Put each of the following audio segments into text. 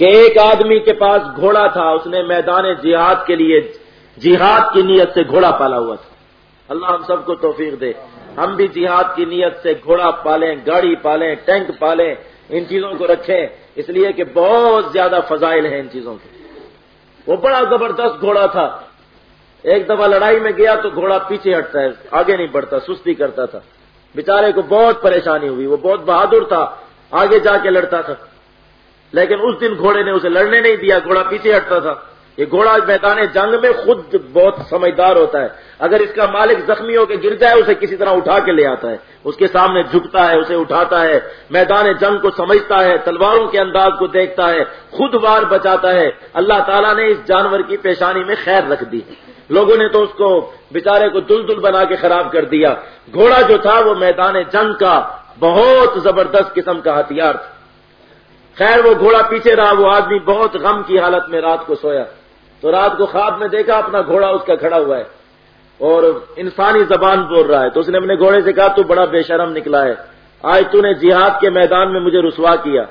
کہ ایک آدمی کے پاس گھوڑا تھا، اس نے میدان جہاد کے لیے جہاد کی نیت سے گھوڑا پالا ہوا تھا۔ اللہ ہم سب کو توفیق دے۔ ہم بھی جہاد کی نیت سے گھوڑا پالیں، گاڑی پالیں، ٹینک پالیں، ان چیزوں کو رکھیں۔ اس لیے کہ بہت زیادہ فضائل ہیں ان چیزوں کے۔ وہ بڑا زبردست گھوڑا تھا۔ ایک دفعہ لڑائی میں گیا تو گھوڑا پیچھے ہٹتا ہے، آگے نہیں بڑھتا، سستی کرتا تھا۔ بیچارے کو بہت پریشانی ہوئی، وہ بہت بہادر تھا، آگے جا کے لڑتا تھا۔ لیکن اس دن گھوڑے نے اسے لڑنے نہیں دیا، گھوڑا پیچھے ہٹتا تھا۔ یہ گھوڑا میدان جنگ میں خود بہت سمجھدار ہوتا ہے۔ اگر اس کا مالک زخمی ہو کے گر جائے، اسے کسی طرح اٹھا کے لے آتا ہے۔ اس کے سامنے جھکتا ہے، اسے اٹھاتا ہے۔ میدان جنگ کو سمجھتا ہے، تلواروں کے انداز کو دیکھتا ہے، خود بار بچاتا ہے۔ اللہ تعالیٰ نے اس جانور کی پیشانی میں خیر رکھ دی۔ لوگوں نے تو اس کو بےچارے کو دل دل بنا کے خراب کر دیا۔ گھوڑا جو تھا، وہ میدان جنگ کا بہت زبردست قسم کا ہتھیار تھا۔ خیر وہ گھوڑا پیچھے رہا، وہ آدمی بہت غم کی حالت میں رات کو سویا۔ تو رات کو خواب میں دیکھا، اپنا گھوڑا اس کا کھڑا ہوا ہے۔ اور انسانی زبان بول رہا ہے۔ تو اس نے اپنے گھوڑے سے کہا، تو بڑا بے شرم نکلا ہے۔ آج تو نے جہاد کے میدان میں مجھے رسوا کیا۔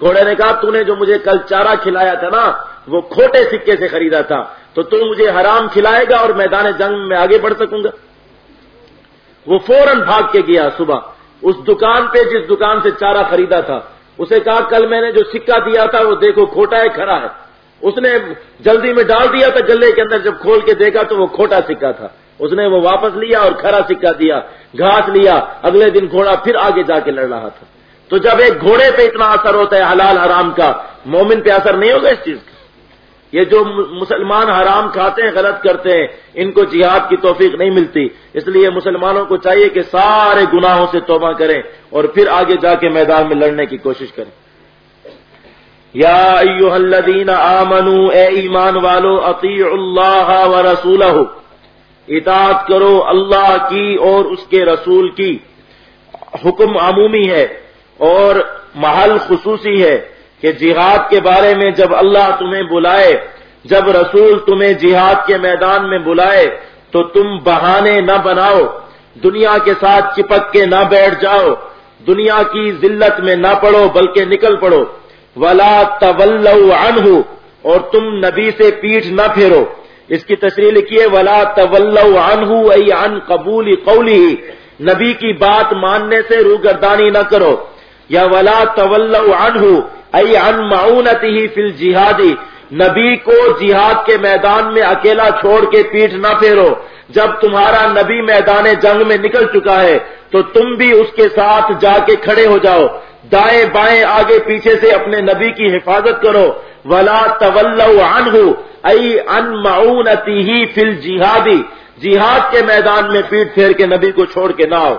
گھوڑے نے کہا، تو نے جو مجھے کل چارہ کھلایا تھا نا، وہ کھوٹے سکے سے خریدا تھا۔ تو تم مجھے حرام کھلائے گا اور میدان جنگ میں آگے بڑھ سکوں گا۔ وہ فوراً بھاگ کے گیا صبح۔ اس دکان پہ، جس دکان سے چارہ خریدا تھا اسے کہا، کل میں نے جو سکہ دیا تھا وہ دیکھو، کھوٹا ہے کھڑا ہے۔ اس نے جلدی میں ڈال دیا تھا گلے کے اندر، جب کھول کے دیکھا تو وہ کھوٹا سکہ تھا۔ اس نے وہ واپس لیا اور کھڑا سکہ دیا، گھاس لیا۔ اگلے دن گھوڑا پھر آگے جا کے لڑ رہا تھا۔ تو جب ایک گھوڑے پہ اتنا اثر ہوتا ہے، حلال حرام کا، مومن پہ اثر نہیں ہوگا اس چیز کا یہ جو مسلمان حرام کھاتے ہیں، غلط کرتے ہیں، ان کو جہاد کی توفیق نہیں ملتی۔ اس لیے مسلمانوں کو چاہیے کہ سارے گناہوں سے توبہ کریں اور پھر آگے جا کے میدان میں لڑنے کی کوشش کریں۔ یا ایوہ الذین آمنوا اے ایمان والو اطیع اللہ و رسولہ۔ اطاعت کرو اللہ کی اور اس کے رسول کی۔ حکم عمومی ہے اور محل خصوصی ہے۔ کہ جہاد کے بارے میں جب اللہ تمہیں بلائے، جب رسول تمہیں جہاد کے میدان میں بلائے، تو تم بہانے نہ بناؤ، دنیا کے ساتھ چپک کے نہ بیٹھ جاؤ، دنیا کی ذلت میں نہ پڑو بلکہ نکل پڑو۔ ولا طول عنہ اور تم نبی سے پیٹھ نہ پھیرو۔ اس کی تشریح لکھیے ولا طول عنہ ای عن قبول قولی نبی کی بات ماننے سے روگردانی نہ کرو۔ یا ولا طول عنہ ای ان معاونت ہی فل نبی کو جہاد کے میدان میں اکیلا چھوڑ کے پیٹ نہ پھیرو۔ جب تمہارا نبی میدان جنگ میں نکل چکا ہے، تو تم بھی اس کے ساتھ جا کے کھڑے ہو جاؤ۔ دائیں بائیں آگے پیچھے سے اپنے نبی کی حفاظت کرو۔ ولا طول عنہ ای ان معاونتی ہی فل جہادی جہاد کے میدان میں پیٹ پھیر کے نبی کو چھوڑ کے نہ آؤ۔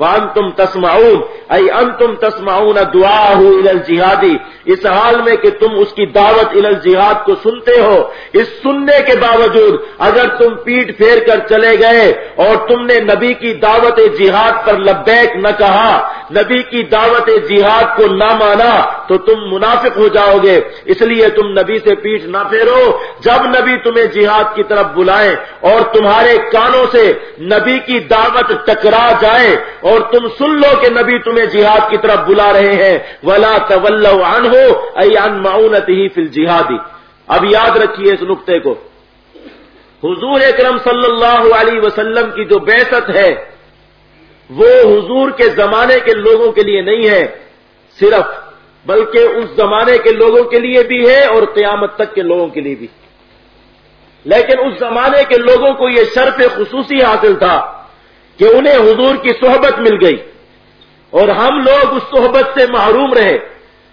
وان تم تسماؤن ائی ان تم تسماؤن دعا الجہادی۔ اس حال میں کہ تم اس کی دعوت الجہاد کو سنتے ہو، اس سننے کے باوجود اگر تم پیٹ پھیر کر چلے گئے اور تم نے نبی کی دعوت جہاد پر لبیک نہ کہا، نبی کی دعوت جہاد کو نہ مانا، تو تم منافق ہو جاؤ گے۔ اس لیے تم نبی سے پیٹ نہ پھیرو۔ جب نبی تمہیں جہاد کی طرف بلائیں اور تمہارے کانوں سے نبی کی دعوت ٹکرا جائے اور تم سن لو کہ نبی تمہیں جہاد کی طرف بلا رہے ہیں۔ ولا طول عن ہو ان معاونت ہی فل جہادی اب یاد رکھیے اس نقطے کو۔ حضور اکرم صلی اللہ علیہ وسلم کی جو بیست ہے، وہ حضور کے زمانے کے لوگوں کے لیے نہیں ہے، صرف بلکہ اس زمانے کے لوگوں کے لیے بھی ہے اور قیامت تک کے لوگوں کے لیے بھی۔ لیکن اس زمانے کے لوگوں کو یہ شرف خصوصی حاصل تھا۔ کہ انہیں حضور کی صحبت مل گئی اور ہم لوگ اس صحبت سے محروم رہے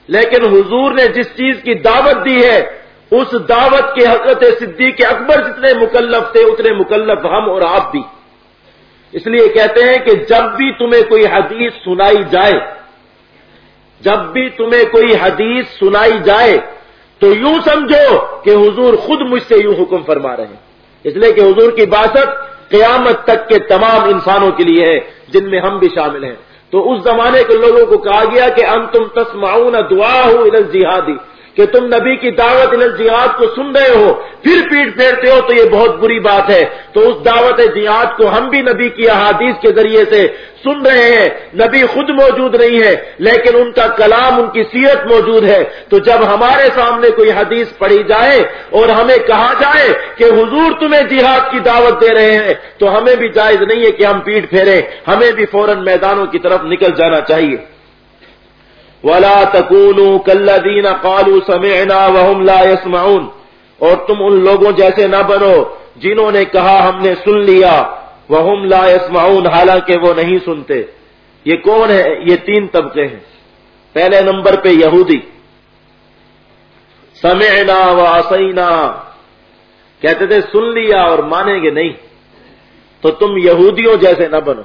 لیکن حضور نے جس چیز کی دعوت دی ہے، اس دعوت کے حضرت صدیق اکبر جتنے مکلف تھے، اتنے مکلف ہم اور آپ بھی۔ اس لیے کہتے ہیں کہ جب بھی تمہیں کوئی حدیث سنائی جائے، جب بھی تمہیں کوئی حدیث سنائی جائے، تو یوں سمجھو کہ حضور خود مجھ سے یوں حکم فرما رہے ہیں۔ اس لیے کہ حضور کی باسط قیامت تک کے تمام انسانوں کے لیے ہے، جن میں ہم بھی شامل ہیں۔ تو اس زمانے کے لوگوں کو کہا گیا کہ ان تم تسماؤن دعا ہو جہادی کہ تم نبی کی دعوت جہاد کو سن رہے ہو، پھر پیٹ پھیرتے ہو تو یہ بہت بری بات ہے۔ تو اس دعوت جہاد کو ہم بھی نبی کی احادیث کے ذریعے سے سن رہے ہیں۔ نبی خود موجود نہیں ہے، لیکن ان کا کلام، ان کی سیرت موجود ہے۔ تو جب ہمارے سامنے کوئی حدیث پڑھی جائے اور ہمیں کہا جائے کہ حضور تمہیں جہاد کی دعوت دے رہے ہیں، تو ہمیں بھی جائز نہیں ہے کہ ہم پیٹ پھیریں۔ ہمیں بھی فوراً میدانوں کی طرف نکل جانا چاہیے۔ ولا تکون کلین قالو سمعنا وهم لا يسمعون اور تم ان لوگوں جیسے نہ بنو جنہوں نے کہا ہم نے سن لیا وہ لا يسمعون، حالانکہ وہ نہیں سنتے۔ یہ کون ہے؟ یہ تین طبقے ہیں۔ پہلے نمبر پہ یہودی۔ سمعنا و کہتے تھے سن لیا اور مانیں گے نہیں۔ تو تم یہودیوں جیسے نہ بنو۔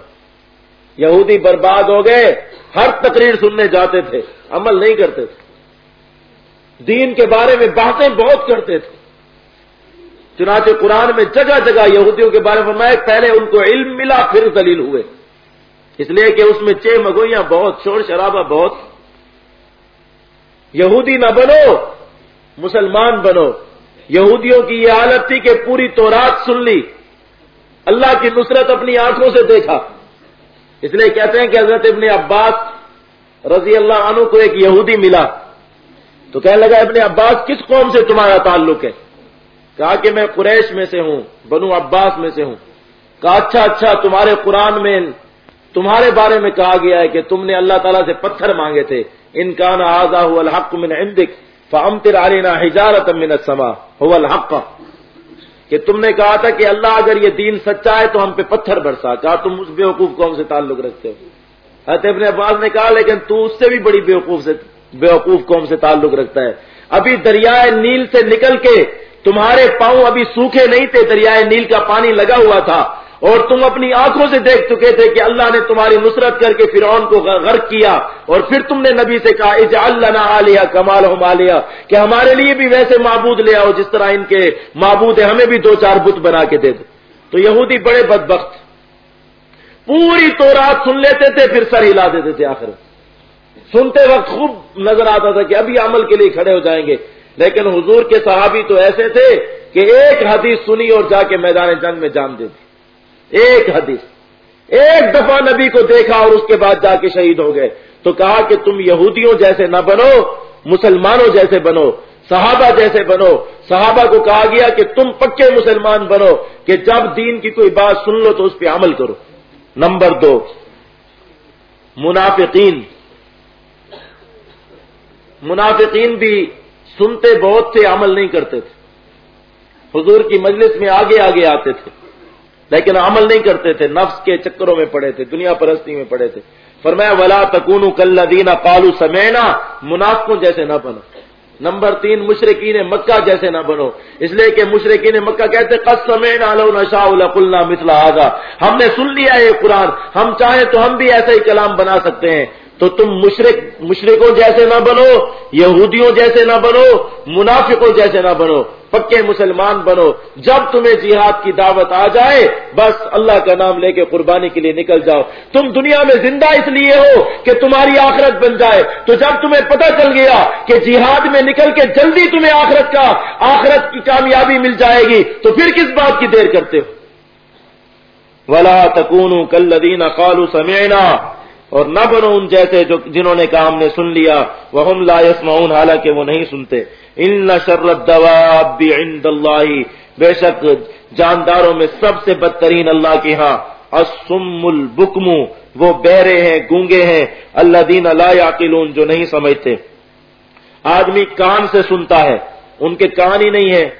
یہودی برباد ہو گئے۔ ہر تقریر سننے جاتے تھے، عمل نہیں کرتے تھے۔ دین کے بارے میں باتیں بہت کرتے تھے۔ چنانچہ قرآن میں جگہ جگہ یہودیوں کے بارے میں میں پہلے ان کو علم ملا، پھر دلیل ہوئے۔ اس لیے کہ اس میں چھ مگوئیاں بہت، شور شرابہ بہت۔ یہودی نہ بنو، مسلمان بنو۔ یہودیوں کی یہ حالت تھی کہ پوری تورات سن لی۔ اللہ کی نصرت اپنی آنکھوں سے دیکھا۔ اس لیے کہتے ہیں کہ حضرت ابن عباس رضی اللہ عنہ کو ایک یہودی ملا تو کہنے لگا، ابن عباس، کس قوم سے تمہارا تعلق ہے؟ کہا کہ میں قریش میں سے ہوں، بنو عباس میں سے ہوں۔ کہا اچھا اچھا تمہارے قرآن میں، تمہارے بارے میں کہا گیا ہے کہ تم نے اللہ تعالیٰ سے پتھر مانگے تھے۔ ان کا نا آزا الحق من عندك فامطر علينا حجارة من السماء، هو الحق۔ کہ تم نے کہا تھا کہ اللہ اگر یہ دین سچا ہے تو ہم پہ پتھر برسا۔ کہا تم اس بیوقوف قوم سے تعلق رکھتے ہو۔ حضرت ابن عباس نے کہا، لیکن تو اس سے بھی بڑی بیوقوف سے بیوقوف قوم سے تعلق رکھتا ہے۔ ابھی دریائے نیل سے نکل کے تمہارے پاؤں ابھی سوکھے نہیں تھے، دریائے نیل کا پانی لگا ہوا تھا۔ اور تم اپنی آنکھوں سے دیکھ چکے تھے کہ اللہ نے تمہاری نصرت کر کے فرعون کو غرق کیا، اور پھر تم نے نبی سے کہا اج اللہ علیہ کمال ہو مالیا کہ ہمارے لیے بھی ویسے معبود لے آؤ، جس طرح ان کے معبود ہے ہمیں بھی دو چار بت بنا کے دے دو۔ تو یہودی بڑے بدبخت۔ پوری تو رات سن لیتے تھے، پھر سر ہلا دیتے تھے آخر سنتے وقت خوب نظر آتا تھا کہ ابھی عمل کے لیے کھڑے ہو جائیں گے۔ لیکن حضور کے صحابی تو ایسے تھے کہ ایک حدیث سنی اور جا کے میدان جنگ میں جان دے دی۔ ایک حدیث، ایک دفعہ نبی کو دیکھا اور اس کے بعد جا کے شہید ہو گئے۔ تو کہا کہ تم یہودیوں جیسے نہ بنو، مسلمانوں جیسے بنو، صحابہ جیسے بنو۔ صحابہ کو کہا گیا کہ تم پکے مسلمان بنو کہ جب دین کی کوئی بات سن لو تو اس پہ عمل کرو۔ نمبر دو، منافقین۔ منافقین بھی سنتے بہت تھے، عمل نہیں کرتے تھے۔ حضور کی مجلس میں آگے آگے آتے تھے۔ لیکن عمل نہیں کرتے تھے، نفس کے چکروں میں پڑے تھے، دنیا پرستی میں پڑے تھے۔ فرمایا، ولا تکون کل دینا کالو سمینا منافقوں جیسے نہ بنو۔ نمبر تین مشرقین مکہ جیسے نہ بنو۔ اس لیے کہ مشرقین مکہ کہتے، قد سمینا لو نشا کلنا مثلا آگا ہم نے سن لیا یہ قرآن۔ ہم چاہیں تو ہم بھی ایسا ہی کلام بنا سکتے ہیں۔ تو تم مشرق مشرقوں جیسے نہ بنو، یہودیوں جیسے نہ بنو، منافقوں جیسے نہ بنو، پکے مسلمان بنو۔ جب تمہیں جہاد کی دعوت آ جائے، بس اللہ کا نام لے کے قربانی کے لیے نکل جاؤ۔ تم دنیا میں زندہ اس لیے ہو کہ تمہاری آخرت بن جائے۔ تو جب تمہیں پتہ چل گیا کہ جہاد میں نکل کے جلدی تمہیں آخرت کا، آخرت کی کامیابی مل جائے گی، تو پھر کس بات کی دیر کرتے ہو؟ ولا تکون کل قالوا سمعنا اور نہ بنو ان جیسے جو جنہوں نے کہا ہم نے سن لیا۔ وہ لا يسمعون، حالانکہ وہ نہیں سنتے۔ ان شرط عند اللہ بے شک جانداروں میں سب سے بدترین اللہ کے ہاں۔ اسم البکم وہ بہرے ہیں، گونگے ہیں۔ اللہ دین اللہ یاقلون جو نہیں سمجھتے۔ آدمی کان سے سنتا ہے، ان کے کان ہی نہیں ہے۔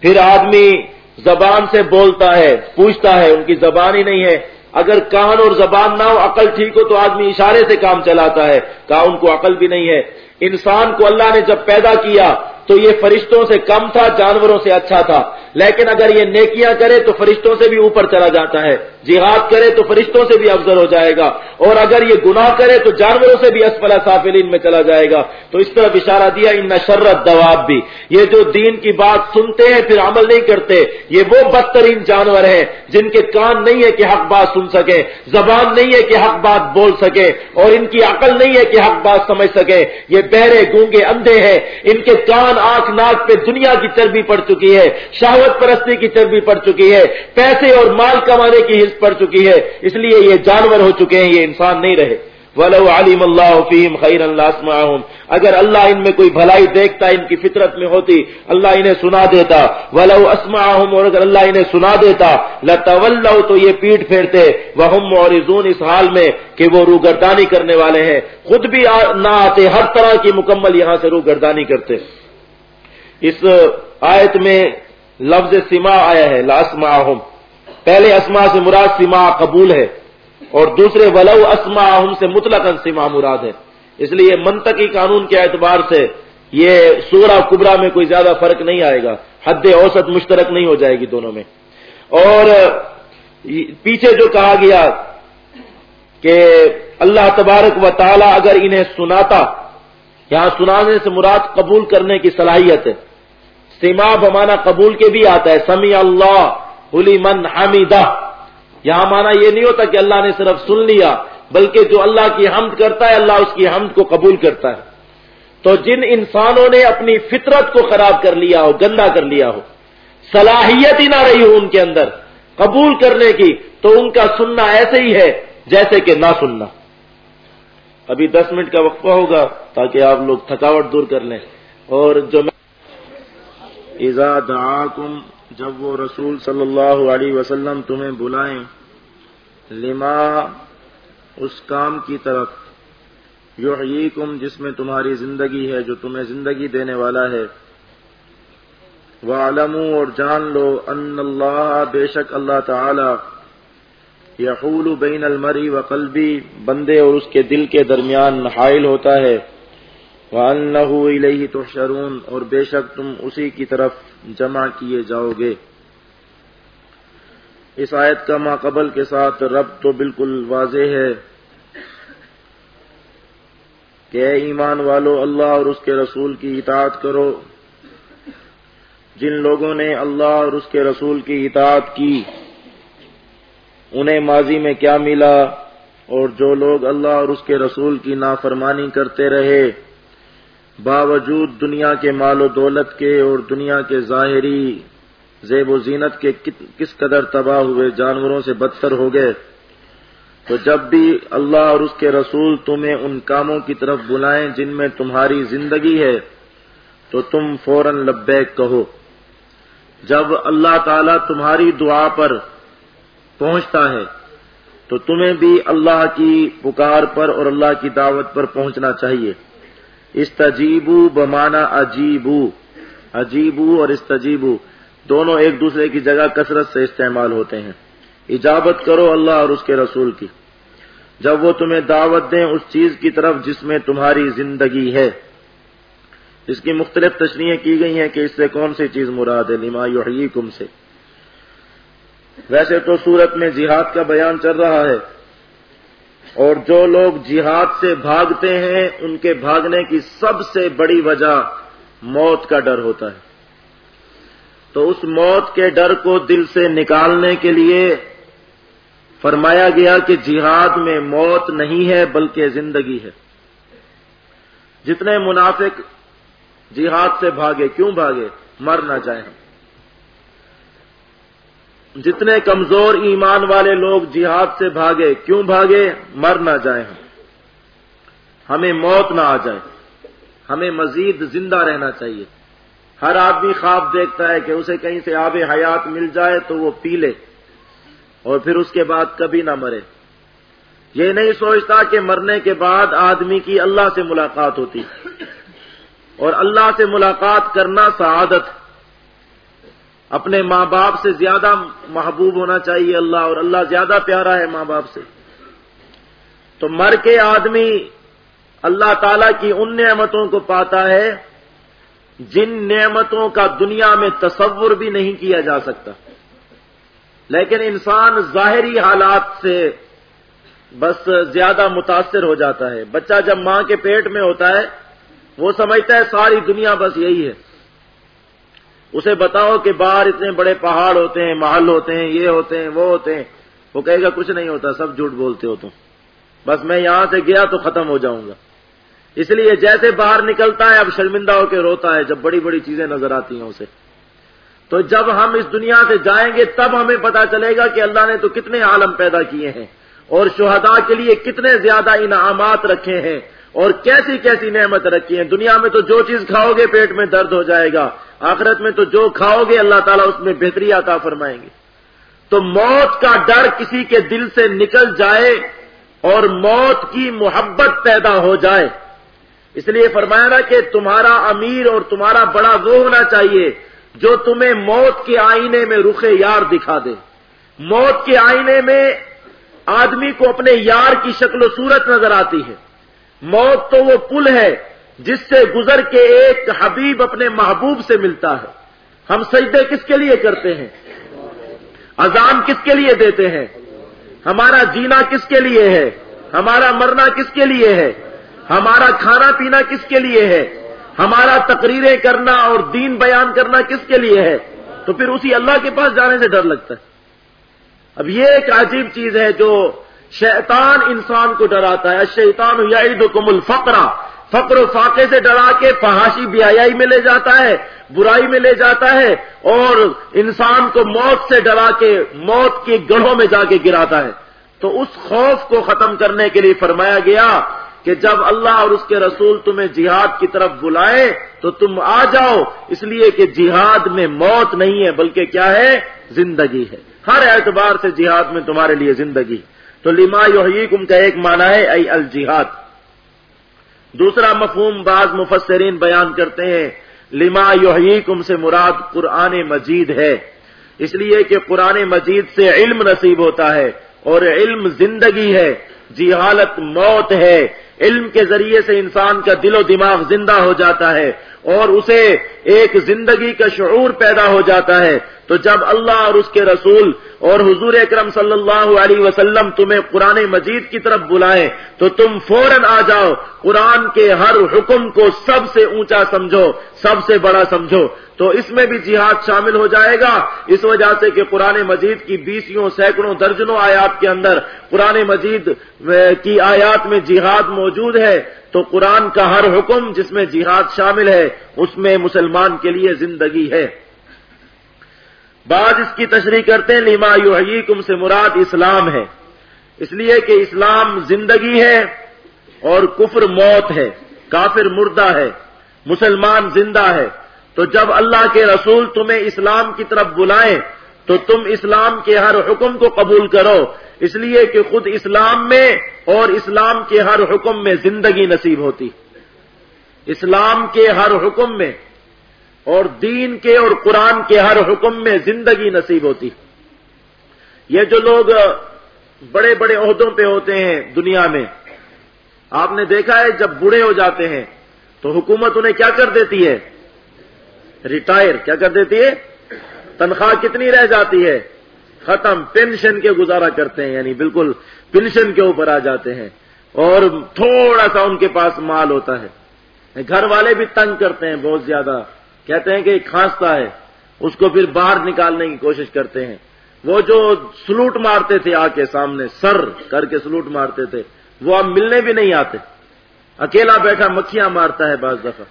پھر آدمی زبان سے بولتا ہے، پوچھتا ہے، ان کی زبان ہی نہیں ہے۔ اگر کان اور زبان نہ ہو، عقل ٹھیک ہو تو آدمی اشارے سے کام چلاتا ہے کہا ان کو عقل بھی نہیں ہے۔ انسان کو اللہ نے جب پیدا کیا تو یہ فرشتوں سے کم تھا، جانوروں سے اچھا تھا۔ لیکن اگر یہ نیکیاں کرے تو فرشتوں سے بھی اوپر چلا جاتا ہے۔ جہاد کرے تو فرشتوں سے بھی افضل ہو جائے گا اور اگر یہ گناہ کرے تو جانوروں سے بھی اسفلا سافلین میں چلا جائے گا تو اس طرح اشارہ دیا ان نشرت دواب بھی یہ جو دین کی بات سنتے ہیں پھر عمل نہیں کرتے یہ وہ بدترین جانور ہیں جن کے کان نہیں ہے کہ حق بات سن سکے، زبان نہیں ہے کہ حق بات بول سکے اور ان کی عقل نہیں ہے کہ حق بات سمجھ سکے۔ یہ بہرے گونگے اندھے ہیں۔ ان کے کان آنکھ ناک پہ دنیا کی چربی پڑ چکی ہے، شہوت پرستی کی چربی پڑ چکی ہے۔ پیسے اور مال کمانے کی حص پڑ چکی ہے، اس لیے یہ جانور ہو چکے ہیں، یہ انسان نہیں رہے۔ ولو علیم اللہ فیم خیر اللہ اگر اللہ ان میں کوئی بھلائی دیکھتا، ان کی فطرت میں ہوتی، اللہ انہیں سنا دیتا۔ ولو اسمعهم اور اگر اللہ انہیں سنا دیتا، لتولوا تو یہ پیٹ پھیرتے۔ وهم معرضون اس حال میں کہ وہ روگردانی کرنے والے ہیں۔ خود بھی نہ آتے، ہر طرح کی مکمل یہاں سے روگردانی کرتے۔ اس آیت میں لفظ سما آیا ہے لاسمعهم پہلے اسما سے مراد سما قبول ہے اور دوسرے ولو اسما سے مطلق سما مراد ہے۔ اس لیے منطقی قانون کے اعتبار سے یہ سورہ کبرا میں کوئی زیادہ فرق نہیں آئے گا۔ حد اوسط مشترک نہیں ہو جائے گی دونوں میں۔ اور پیچھے جو کہا گیا کہ اللہ تبارک و تعالی اگر انہیں سناتا، یہاں سنانے سے مراد قبول کرنے کی صلاحیت ہے۔ سیما بمانا قبول کے بھی آتا ہے۔ سمی اللہ حلی من حمیدہ۔ یہاں مانا یہ نہیں ہوتا کہ اللہ نے صرف سن لیا، بلکہ جو اللہ کی حمد کرتا ہے، اللہ اس کی حمد کو قبول کرتا ہے۔ تو جن انسانوں نے اپنی فطرت کو خراب کر لیا ہو، گندا کر لیا ہو، صلاحیت ہی نہ رہی ہو ان کے اندر، قبول کرنے کی، تو ان کا سننا ایسے ہی ہے جیسے کہ نہ سننا۔ ابھی دس منٹ کا وقفہ ہوگا تاکہ آپ لوگ تھکاوٹ دور کر لیں۔ اور جو میں جب وہ رسول صلی اللہ علیہ وسلم تمہیں بلائیں، لما اس کام کی طرف، یحییکم، جس میں تمہاری زندگی ہے، جو تمہیں زندگی دینے والا ہے۔ وہ اور جان لو ان اللہ، بے شک اللہ تعالی، یحول بین المری و قلبی، بندے اور اس کے دل کے درمیان حائل ہوتا ہے۔ وَأَنَّهُ تو شرون اور بے شک تم اسی کی طرف جمع کیے جاؤ گے۔ اس آیت کا ما قبل کے ساتھ رب تو بالکل واضح ہے کہ اے ایمان والو، اللہ اور اس کے رسول کی اطاعت کرو۔ جن لوگوں نے اللہ اور اس کے رسول کی اطاعت کی، انہیں ماضی میں کیا ملا؟ اور جو لوگ اللہ اور اس کے رسول کی نافرمانی کرتے رہے باوجود دنیا کے مال و دولت کے اور دنیا کے ظاہری زیب و زینت کے کس قدر تباہ ہوئے جانوروں سے بدتر ہو گئے، تو جب بھی اللہ اور اس کے رسول تمہیں ان کاموں کی طرف بلائیں جن میں تمہاری زندگی ہے، تو تم فوراً لبیک کہو۔ جب اللہ تعالی تمہاری دعا پر پہنچتا ہے، تو تمہیں بھی اللہ کی پکار پر اور اللہ کی دعوت پر پہنچنا چاہیے۔ استجیبو بمانا عجیبو عجیبو اور استجیبو، دونوں ایک دوسرے کی جگہ کثرت سے استعمال ہوتے ہیں۔ اجابت کرو اللہ اور اس کے رسول کی۔ جب وہ تمہیں دعوت دیں اس چیز کی طرف جس میں تمہاری زندگی ہے۔ اس کی مختلف تشریحیں کی گئی ہیں کہ اس سے کون سی چیز مراد ہے، لما یحییکم سے۔ ویسے تو سورت میں جہاد کا بیان چل رہا ہے۔ اور جو لوگ جہاد سے بھاگتے ہیں، ان کے بھاگنے کی سب سے بڑی وجہ موت کا ڈر ہوتا ہے۔ تو اس موت کے ڈر کو دل سے نکالنے کے لیے فرمایا گیا کہ جہاد میں موت نہیں ہے، بلکہ زندگی ہے۔ جتنے منافق جہاد سے بھاگے، کیوں بھاگے؟ مر نہ جائیں۔ جتنے کمزور ایمان والے لوگ جہاد سے بھاگے، کیوں بھاگے؟ مر نہ جائیں ہم۔ ہمیں موت نہ آ جائے۔ ہمیں مزید زندہ رہنا چاہیے۔ ہر آدمی خواب دیکھتا ہے کہ اسے کہیں سے آب حیات مل جائے تو وہ پی لے اور پھر اس کے بعد کبھی نہ مرے۔ یہ نہیں سوچتا کہ مرنے کے بعد آدمی کی اللہ سے ملاقات ہوتی۔ اور اللہ سے ملاقات کرنا سعادت۔ اپنے ماں باپ سے زیادہ محبوب ہونا چاہیے اللہ اور اللہ زیادہ پیارا ہے ماں باپ سے۔ تو مر کے آدمی اللہ تعالی کی ان نعمتوں کو پاتا ہے جن نعمتوں کا دنیا میں تصور بھی نہیں کیا جا سکتا۔ لیکن انسان ظاہری حالات سے بس زیادہ متاثر ہو جاتا ہے۔ بچہ جب ماں کے پیٹ میں ہوتا ہے، وہ سمجھتا ہے ساری دنیا بس یہی ہے۔ اسے بتاؤ کہ باہر اتنے بڑے پہاڑ ہوتے ہیں، محل ہوتے ہیں، یہ ہوتے ہیں، وہ ہوتے ہیں۔ وہ کہے گا، کچھ نہیں ہوتا، سب جھوٹ بولتے ہو تم۔ بس میں یہاں سے گیا تو ختم ہو جاؤں گا۔ اس لیے جیسے باہر نکلتا ہے، اب شرمندہ ہو کے روتا ہے جب بڑی بڑی چیزیں نظر آتی ہیں اسے۔ تو جب ہم اس دنیا سے جائیں گے، تب ہمیں پتا چلے گا کہ اللہ نے تو کتنے عالم پیدا کیے ہیں اور شہداء کے لیے کتنے زیادہ انعامات رکھے ہیں۔ اور کیسی کیسی نعمت رکھی ہیں؟ دنیا میں تو جو چیز کھاؤ گے پیٹ میں درد ہو جائے گا، آخرت میں تو جو کھاؤ گے اللہ تعالیٰ اس میں بہتری عطا فرمائیں گے۔ تو موت کا ڈر کسی کے دل سے نکل جائے اور موت کی محبت پیدا ہو جائے۔ اس لیے فرمایا نا کہ تمہارا امیر اور تمہارا بڑا وہ ہونا چاہیے جو تمہیں موت کے آئینے میں رخ یار دکھا دے۔ موت کے آئینے میں آدمی کو اپنے یار کی شکل و صورت نظر آتی ہے۔ موت تو وہ پل ہے جس سے گزر کے ایک حبیب اپنے محبوب سے ملتا ہے۔ ہم سجدے کس کے لیے کرتے ہیں؟ اذان کس کے لیے دیتے ہیں؟ ہمارا جینا کس کے لیے ہے؟ ہمارا مرنا کس کے لیے ہے؟ ہمارا کھانا پینا کس کے لیے ہے؟ ہمارا تقریریں کرنا اور دین بیان کرنا کس کے لیے ہے؟ تو پھر اسی اللہ کے پاس جانے سے ڈر لگتا ہے۔ اب یہ ایک عجیب چیز ہے جو شیطان انسان کو ڈراتا ہے شیطان یعید کم الفقرا فقر و فاقے سے ڈرا کے فحاشی بیائی میں لے جاتا ہے، برائی میں لے جاتا ہے اور انسان کو موت سے ڈرا کے موت کے گڑھوں میں جا کے گراتا ہے۔ تو اس خوف کو ختم کرنے کے لیے فرمایا گیا کہ جب اللہ اور اس کے رسول تمہیں جہاد کی طرف بلائے تو تم آ جاؤ۔ اس لیے کہ جہاد میں موت نہیں ہے، بلکہ کیا ہے؟ زندگی ہے۔ ہر اعتبار سے جہاد میں تمہارے لیے زندگی۔ تو لما یحییکم کا ایک معنی ہے ای الجہاد۔ دوسرا مفہوم بعض مفسرین بیان کرتے ہیں، لما یحییکم سے مراد قرآن مجید ہے۔ اس لیے کہ قرآن مجید سے علم نصیب ہوتا ہے اور علم زندگی ہے جی حالت موت ہے۔ علم کے ذریعے سے انسان کا دل و دماغ زندہ ہو جاتا ہے اور اسے ایک زندگی کا شعور پیدا ہو جاتا ہے۔ تو جب اللہ اور اس کے رسول اور حضور اکرم صلی اللہ علیہ وسلم تمہیں قرآن مجید کی طرف بلائیں تو تم فوراً آ جاؤ۔ قرآن کے ہر حکم کو سب سے اونچا سمجھو، سب سے بڑا سمجھو۔ تو اس میں بھی جہاد شامل ہو جائے گا۔ اس وجہ سے کہ قرآن مجید کی بیسوں سینکڑوں درجنوں آیات کے اندر قرآن مجید کی آیات میں جہاد موجود ہے۔ تو قرآن کا ہر حکم جس میں جہاد شامل ہے، اس میں مسلمان کے لیے زندگی ہے۔ بعض اس کی تشریح کرتے ہیں لیما یو سے مراد اسلام ہے۔ اس لیے کہ اسلام زندگی ہے اور کفر موت ہے، کافر مردہ ہے، مسلمان زندہ ہے۔ تو جب اللہ کے رسول تمہیں اسلام کی طرف بلائیں، تو تم اسلام کے ہر حکم کو قبول کرو۔ اس لیے کہ خود اسلام میں اور اسلام کے ہر حکم میں زندگی نصیب ہوتی۔ اسلام کے ہر حکم میں اور دین کے اور قرآن کے ہر حکم میں زندگی نصیب ہوتی یہ جو لوگ بڑے بڑے عہدوں پہ ہوتے ہیں دنیا میں، آپ نے دیکھا ہے جب بوڑھے ہو جاتے ہیں تو حکومت انہیں کیا کر دیتی ہے؟ ریٹائر کیا کر دیتی ہے؟ تنخواہ کتنی رہ جاتی ہے؟ ختم، پینشن کے گزارا کرتے ہیں یعنی بالکل پینشن کے اوپر آ جاتے ہیں۔ اور تھوڑا سا ان کے پاس مال ہوتا ہے۔ گھر والے بھی تنگ کرتے ہیں، بہت زیادہ۔ کہتے ہیں کہ کھانستا ہے، اس کو پھر باہر نکالنے کی کوشش کرتے ہیں۔ وہ جو سلوٹ مارتے تھے آ کے سامنے، سر کر کے سلوٹ مارتے تھے، وہ اب ملنے بھی نہیں آتے۔ اکیلا بیٹھا مکھیاں مارتا ہے بعض دفعہ۔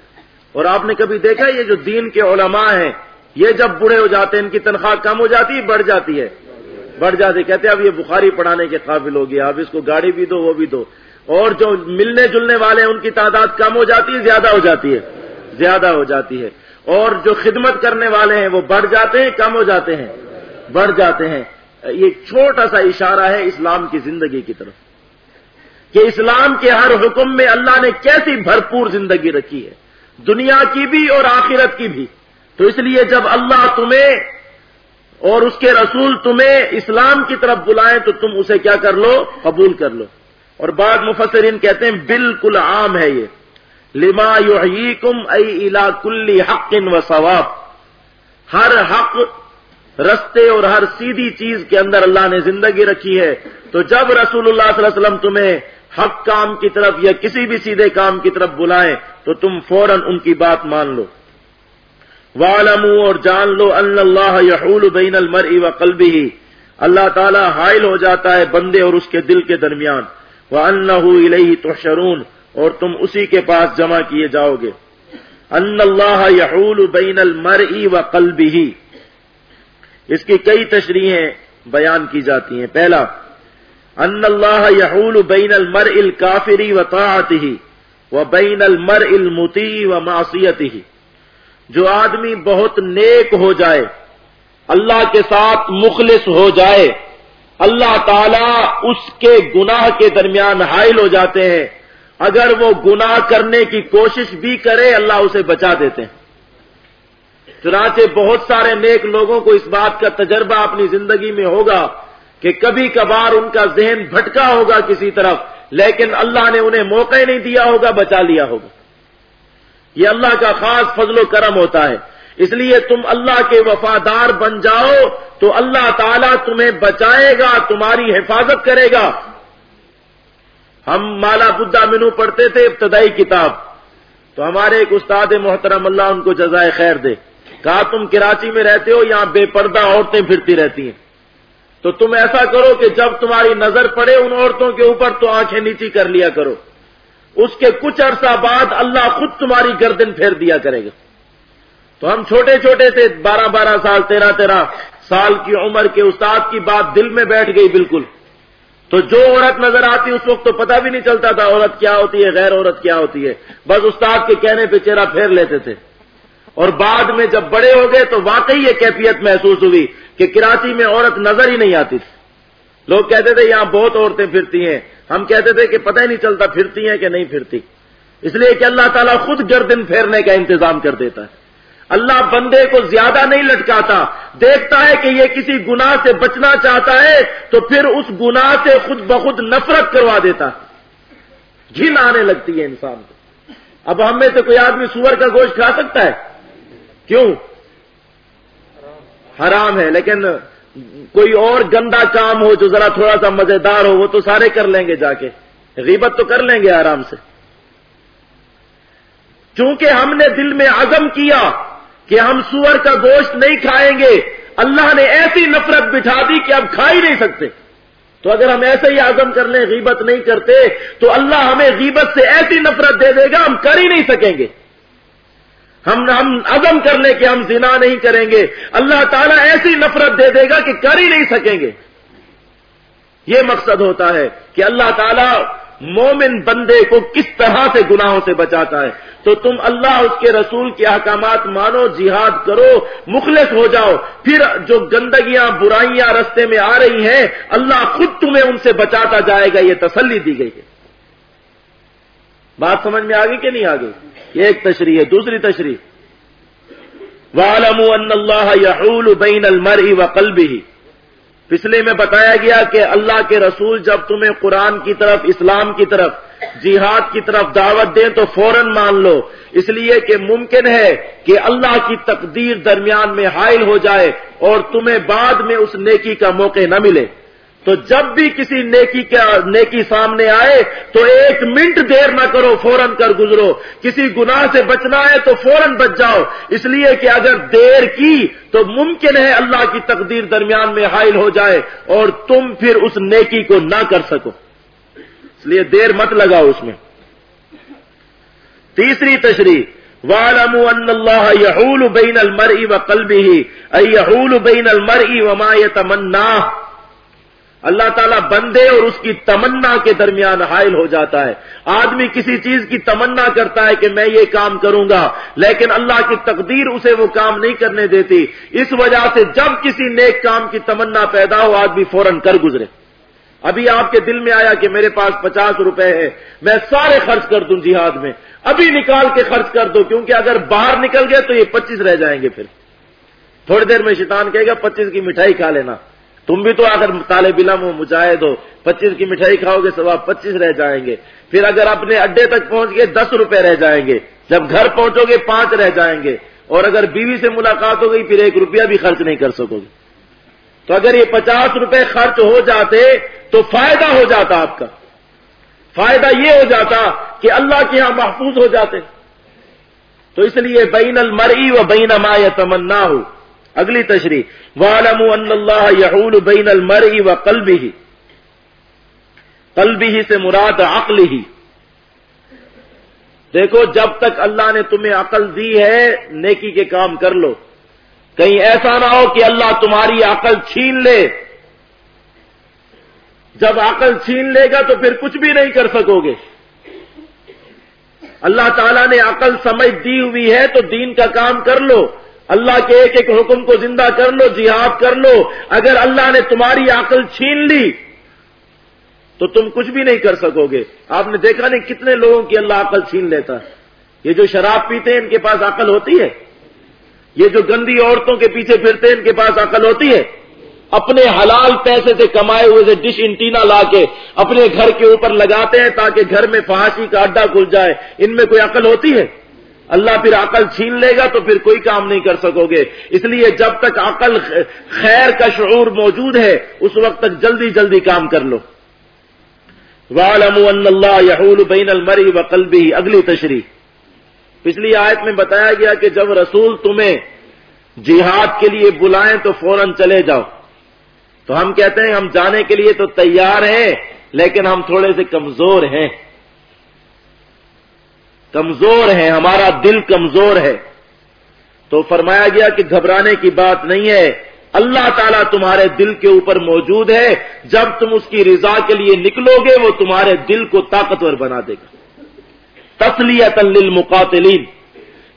اور آپ نے کبھی دیکھا یہ جو دین کے علماء ہیں، یہ جب بوڑھے ہو جاتے ہیں، ان کی تنخواہ کم ہو جاتی ہے بڑھ جاتی ہے۔ بڑھ جاتی کہتے ہیں اب یہ بخاری پڑھانے کے قابل ہو گیا، اب اس کو گاڑی بھی دو، وہ بھی دو۔ اور جو ملنے جلنے والے ہیں، ان کی تعداد کم ہو جاتی ہے زیادہ ہو جاتی ہے۔ زیادہ ہو جاتی ہے۔ اور جو خدمت کرنے والے ہیں وہ بڑھ جاتے ہیں، کم ہو جاتے ہیں۔ بڑھ جاتے ہیں۔ یہ چھوٹا سا اشارہ ہے اسلام کی زندگی کی طرف۔ کہ اسلام کے ہر حکم میں اللہ نے کیسی بھرپور زندگی رکھی ہے۔ دنیا کی بھی اور آخرت کی بھی۔ تو اس لیے جب اللہ تمہیں اور اس کے رسول تمہیں اسلام کی طرف بلائیں تو تم اسے کیا کر لو؟ قبول کر لو۔ اور بعض مفسرین کہتے ہیں، بالکل عام ہے یہ۔ لما یحییکم ای الا کل حق و ثواب. ہر حق رستے اور ہر سیدھی چیز کے اندر اللہ نے زندگی رکھی ہے۔ تو جب رسول اللہ صلی اللہ علیہ وسلم تمہیں حق کام کی طرف یا کسی بھی سیدھے کام کی طرف بلائیں، تو تم فوراً ان کی بات مان لو۔ والم اور جان لو ان اللہ یحول بین المرء و قلبی ہی اللہ تعالیٰ حائل ہو جاتا ہے بندے اور اس کے دل کے درمیان۔ وہ ان تحشرون۔ اور تم اسی کے پاس جمع کیے جاؤ گے۔ ان اللہ یحول بین المرء و قلبی ہی اس کی کئی تشریحیں بیان کی جاتی ہیں۔ پہلا، ان اللہ یحول بین المر ال کافری و طاعتی و بین المر المتی و معصیتی جو آدمی بہت نیک ہو جائے، اللہ کے ساتھ مخلص ہو جائے، اللہ تعالی اس کے گناہ کے درمیان حائل ہو جاتے ہیں۔ اگر وہ گناہ کرنے کی کوشش بھی کرے اللہ اسے بچا دیتے ہیں۔ چنانچہ بہت سارے نیک لوگوں کو اس بات کا تجربہ اپنی زندگی میں ہوگا کہ کبھی کبھار ان کا ذہن بھٹکا ہوگا کسی طرف، لیکن اللہ نے انہیں موقع نہیں دیا ہوگا، بچا لیا ہوگا۔ یہ اللہ کا خاص فضل و کرم ہوتا ہے۔ اس لیے تم اللہ کے وفادار بن جاؤ تو اللہ تعالیٰ تمہیں بچائے گا، تمہاری حفاظت کرے گا۔ ہم مالا بدھا مینو پڑھتے تھے ابتدائی کتاب۔ تو ہمارے ایک استاد محترم اللہ ان کو جزائے خیر دے۔ کہا، تم کراچی میں رہتے ہو، یہاں بے پردہ عورتیں پھرتی رہتی ہیں۔ تو تم ایسا کرو کہ جب تمہاری نظر پڑے ان عورتوں کے اوپر تو آنکھیں نیچی کر لیا کرو۔ اس کے کچھ عرصہ بعد اللہ خود تمہاری گردن پھیر دیا کرے گا۔ تو ہم چھوٹے چھوٹے تھے، بارہ بارہ سال، تیرہ تیرہ سال کی عمر کے استاد کی بات دل میں بیٹھ گئی بالکل۔ تو جو عورت نظر آتی اس وقت تو پتہ بھی نہیں چلتا تھا عورت کیا ہوتی ہے، غیر عورت کیا ہوتی ہے۔ بس استاد کے کہنے پہ چہرہ پھیر لیتے تھے۔ اور بعد میں جب بڑے ہو گئے تو واقعی یہ کیفیت محسوس ہوئی کہ کراچی میں عورت نظر ہی نہیں آتی تھی۔ لوگ کہتے تھے، یہاں بہت عورتیں پھرتی ہیں۔ ہم کہتے تھے کہ پتہ ہی نہیں چلتا پھرتی ہیں کہ نہیں پھرتی۔ اس لیے کہ اللہ تعالیٰ خود گردن پھیرنے کا انتظام کر دیتا ہے۔ اللہ بندے کو زیادہ نہیں لٹکاتا، دیکھتا ہے کہ یہ کسی گناہ سے بچنا چاہتا ہے تو پھر اس گناہ سے خود بخود نفرت کروا دیتا ہے۔ گھن آنے لگتی ہے انسان کو۔ اب ہم میں سے کوئی آدمی سور کا گوشت کھا سکتا ہے؟ کیوں؟ حرام ہے، لیکن کوئی اور گندا کام ہو جو ذرا تھوڑا سا مزیدار ہو، وہ تو سارے کر لیں گے جا کے۔ غیبت تو کر لیں گے آرام سے۔ چونکہ ہم نے دل میں عزم کیا کہ ہم سور کا گوشت نہیں کھائیں گے۔ اللہ نے ایسی نفرت بٹھا دی کہ اب کھا ہی نہیں سکتے۔ تو اگر ہم ایسے ہی عزم کر لیں، غیبت نہیں کرتے، تو اللہ ہمیں غیبت سے ایسی نفرت دے دے گا، ہم کر ہی نہیں سکیں گے۔ ہم ہم عزم کر لیں کہ ہم زنا نہیں کریں گے۔ اللہ تعالیٰ ایسی نفرت دے دے گا کہ کر ہی نہیں سکیں گے۔ یہ مقصد ہوتا ہے کہ اللہ تعالیٰ مومن بندے کو کس طرح سے گناہوں سے بچاتا ہے؟ تو تم اللہ، اس کے رسول کے احکامات مانو، جہاد کرو، مخلص ہو جاؤ۔ پھر جو گندگیاں، برائیاں رستے میں آ رہی ہیں، اللہ خود تمہیں ان سے بچاتا جائے گا، یہ تسلی دی گئی ہے۔ بات سمجھ میں آ گئی کہ نہیں آ گئی یہ ایک تشریح ہے، دوسری تشریح۔ والم اللہ یحول بین المر و قلبی پچھلے میں بتایا گیا کہ اللہ کے رسول جب تمہیں قرآن کی طرف، اسلام کی طرف، جہاد کی طرف دعوت دیں تو فوراً مان لو۔ اس لیے کہ ممکن ہے کہ اللہ کی تقدیر درمیان میں حائل ہو جائے اور تمہیں بعد میں اس نیکی کا موقع نہ ملے۔ تو جب بھی کسی نیکی کا نیکی سامنے آئے تو ایک منٹ دیر نہ کرو، فوراً کر گزرو۔ کسی گناہ سے بچنا ہے تو فوراً بچ جاؤ۔ اس لیے کہ اگر دیر کی تو ممکن ہے اللہ کی تقدیر درمیان میں حائل ہو جائے اور تم پھر اس نیکی کو نہ کر سکو۔ اس لیے دیر مت لگاؤ اس میں۔ تیسری تشریح والم اللہ یحول بین المرئی و قلبی ہی بین المرئی و ما تمنا اللہ تعالیٰ بندے اور اس کی تمنا کے درمیان حائل ہو جاتا ہے۔ آدمی کسی چیز کی تمنا کرتا ہے کہ میں یہ کام کروں گا، لیکن اللہ کی تقدیر اسے وہ کام نہیں کرنے دیتی۔ اس وجہ سے جب کسی نیک کام کی تمنا پیدا ہو، آدمی فوراً کر گزرے۔ ابھی آپ کے دل میں آیا کہ میرے پاس پچاس روپے ہے میں سارے خرچ کر دوں جہاد میں۔ ابھی نکال کے خرچ کر دو، کیونکہ اگر باہر نکل گئے تو یہ پچیس رہ جائیں گے پھر۔ تھوڑی دیر میں شیطان کہے گا، پچیس کی مٹھائی کھا لینا۔ تم بھی تو اگر طالب علم ہو، مجاہد ہو، پچیس کی مٹھائی کھاؤ گے، ثواب پچیس رہ جائیں گے۔ پھر اگر اپنے اڈے تک پہنچ گئے، دس روپے رہ جائیں گے۔ جب گھر پہنچو گے، پانچ رہ جائیں گے۔ اور اگر بیوی سے ملاقات ہو گئی، پھر ایک روپیہ بھی خرچ نہیں کر سکو گے۔ تو اگر یہ پچاس روپے خرچ ہو جاتے، تو فائدہ ہو جاتا آپ کا۔ فائدہ یہ ہو جاتا کہ اللہ کے یہاں محفوظ ہو جاتے۔ تو اس لیے بین المرئی و بین ما یا تمنا ہو اگلی تشریح. والم اللہ یحول بین المرئی و قلبی ہی قلبی ہی سے مراد عقل ہی. دیکھو، جب تک اللہ نے تمہیں عقل دی ہے، نیکی کے کام کر لو. کہیں ایسا نہ ہو کہ اللہ تمہاری عقل چھین لے. جب عقل چھین لے گا تو پھر کچھ بھی نہیں کر سکو گے. اللہ تعالیٰ نے عقل سمجھ دی ہوئی ہے تو دین کا کام کر لو. اللہ کے ایک ایک حکم کو زندہ کر لو، جہاد کر لو۔ اگر اللہ نے تمہاری عقل چھین لی، تو تم کچھ بھی نہیں کر سکو گے۔ آپ نے دیکھا نہیں کتنے لوگوں کی اللہ عقل چھین لیتا یہ جو شراب پیتے ہیں، ان کے پاس عقل ہوتی ہے۔ یہ جو گندی عورتوں کے پیچھے پھرتے ہیں، ان کے پاس عقل ہوتی ہے۔ اپنے حلال پیسے سے کمائے ہوئے سے ڈش انٹینا لا کے اپنے گھر کے اوپر لگاتے ہیں تاکہ گھر میں فہاشی کا اڈا کھل جائے۔ ان میں کوئی عقل ہوتی ہے؟ اللہ پھر عقل چھین لے گا تو پھر کوئی کام نہیں کر سکو گے۔ اس لیے جب تک عقل خیر کا شعور موجود ہے، اس وقت تک جلدی جلدی کام کر لو۔ اللہ یحول بین المری و اگلی تشریح۔ پچھلی آیت میں بتایا گیا کہ جب رسول تمہیں جہاد کے لیے بلائیں تو فوراً چلے جاؤ۔ تو ہم کہتے ہیں ہم جانے کے لیے تو تیار ہیں، لیکن ہم تھوڑے سے کمزور ہیں۔ کمزور ہیں، ہمارا دل کمزور ہے۔ تو فرمایا گیا کہ گھبرانے کی بات نہیں ہے۔ اللہ تعالیٰ تمہارے دل کے اوپر موجود ہے۔ جب تم اس کی رضا کے لیے نکلو گے، وہ تمہارے دل کو طاقتور بنا دے گا۔ تسلیت للمقاتلین،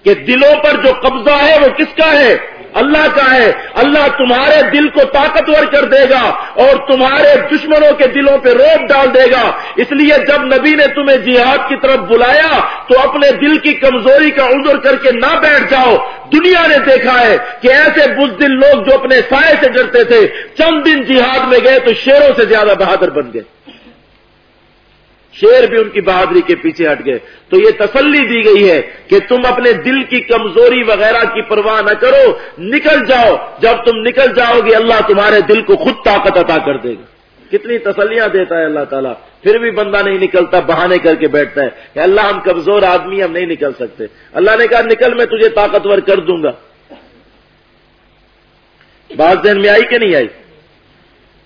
کہ دلوں پر جو قبضہ ہے، وہ کس کا ہے؟ اللہ کا ہے۔ اللہ تمہارے دل کو طاقتور کر دے گا اور تمہارے دشمنوں کے دلوں پہ روپ ڈال دے گا۔ اس لیے جب نبی نے تمہیں جہاد کی طرف بلایا تو اپنے دل کی کمزوری کا عذر کر کے نہ بیٹھ جاؤ۔ دنیا نے دیکھا ہے کہ ایسے بزدل لوگ جو اپنے سائے سے ڈرتے تھے، چند دن جہاد میں گئے تو شیروں سے زیادہ بہادر بن گئے۔ شیر بھی ان کی بہادری کے پیچھے ہٹ گئے۔ تو یہ تسلی دی گئی ہے کہ تم اپنے دل کی کمزوری وغیرہ کی پرواہ نہ کرو، نکل جاؤ۔ جب تم نکل جاؤ گے، اللہ تمہارے دل کو خود طاقت عطا کر دے گا۔ کتنی تسلیاں دیتا ہے اللہ تعالیٰ۔ پھر بھی بندہ نہیں نکلتا، بہانے کر کے بیٹھتا ہے۔ کہ اللہ، ہم کمزور آدمی، ہم نہیں نکل سکتے۔ اللہ نے کہا، نکل، میں تجھے طاقتور کر دوں گا۔ بات دن میں آئی کہ نہیں آئی؟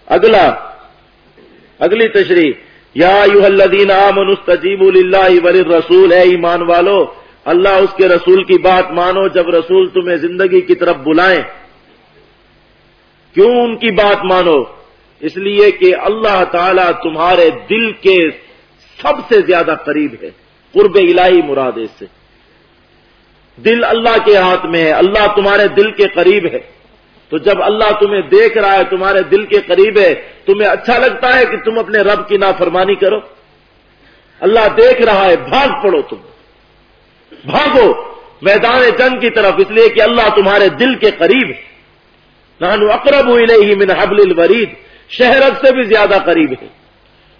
اگلا، اگلی تشریح۔ یا یو الدین عامن استجیب اللہ ولی رسول ہے ایمان والو، اللہ اس کے رسول کی بات مانو جب رسول تمہیں زندگی کی طرف بلائیں۔ کیوں ان کی بات مانو؟ اس لیے کہ اللہ تعالی تمہارے دل کے سب سے زیادہ قریب ہے، قرب الہی مراد اس سے۔ دل اللہ کے ہاتھ میں ہے، اللہ تمہارے دل کے قریب ہے۔ تو جب اللہ تمہیں دیکھ رہا ہے، تمہارے دل کے قریب ہے، تمہیں اچھا لگتا ہے کہ تم اپنے رب کی نافرمانی کرو۔ اللہ دیکھ رہا ہے، بھاگ پڑو تم۔ بھاگو۔ میدان جنگ کی طرف، اس لیے کہ اللہ تمہارے دل کے قریب ہے۔ نانو اقرب ہوئی من حبل الورید۔ شہرت سے بھی زیادہ قریب ہے۔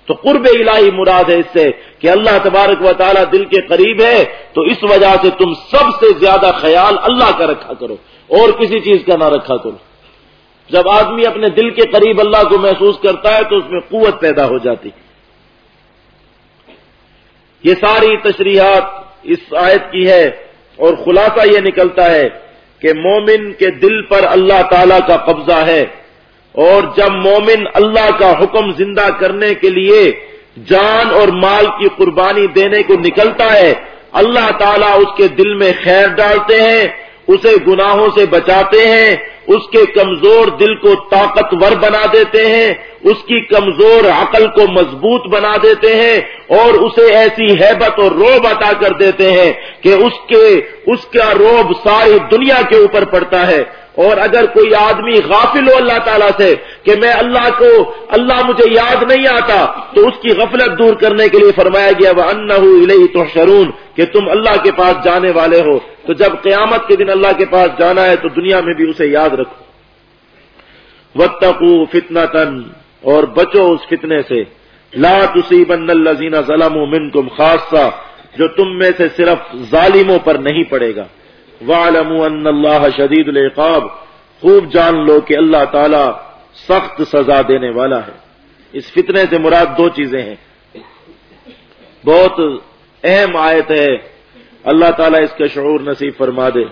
تو قرب الہی مراد ہے اس سے کہ اللہ تبارک و تعالیٰ دل کے قریب ہے، تو اس وجہ سے تم سب سے زیادہ خیال اللہ کا رکھا کرو۔ اور کسی چیز کا نہ رکھا کرو جب آدمی اپنے دل کے قریب اللہ کو محسوس کرتا ہے تو اس میں قوت پیدا ہو جاتی۔ یہ ساری تشریحات اس آیت کی ہے اور خلاصہ یہ نکلتا ہے کہ مومن کے دل پر اللہ تعالی کا قبضہ ہے اور جب مومن اللہ کا حکم زندہ کرنے کے لیے جان اور مال کی قربانی دینے کو نکلتا ہے، اللہ تعالیٰ اس کے دل میں خیر ڈالتے ہیں اسے گناہوں سے بچاتے ہیں، اس کے کمزور دل کو طاقتور بنا دیتے ہیں، اس کی کمزور عقل کو مضبوط بنا دیتے ہیں، اور اسے ایسی حیبت اور روب عطا کر دیتے ہیں کہ اس کے، اس کا روب ساری دنیا کے اوپر پڑتا ہے۔ اور اگر کوئی آدمی غافل ہو اللہ تعالیٰ سے کہ میں اللہ کو، اللہ مجھے یاد نہیں آتا، تو اس کی غفلت دور کرنے کے لیے فرمایا گیا وہ ان تو شرون کہ تم اللہ کے پاس جانے والے ہو۔ تو جب قیامت کے دن اللہ کے پاس جانا ہے تو دنیا میں بھی اسے یاد رکھو۔ وتقو فتنا تن اور بچو اس فتنے سے۔ لا تصیبن الذین ظلموا منکم خاصہ جو تم میں سے صرف ظالموں پر نہیں پڑے گا۔ وعلموا ان اللہ شدید العقاب، خوب جان لو کہ اللہ تعالی سخت سزا دینے والا ہے۔ اس فتنے سے مراد دو چیزیں ہیں۔ بہت اہم آیت ہے۔ اللہ تعالیٰ اس کا شعور نصیب فرما دے۔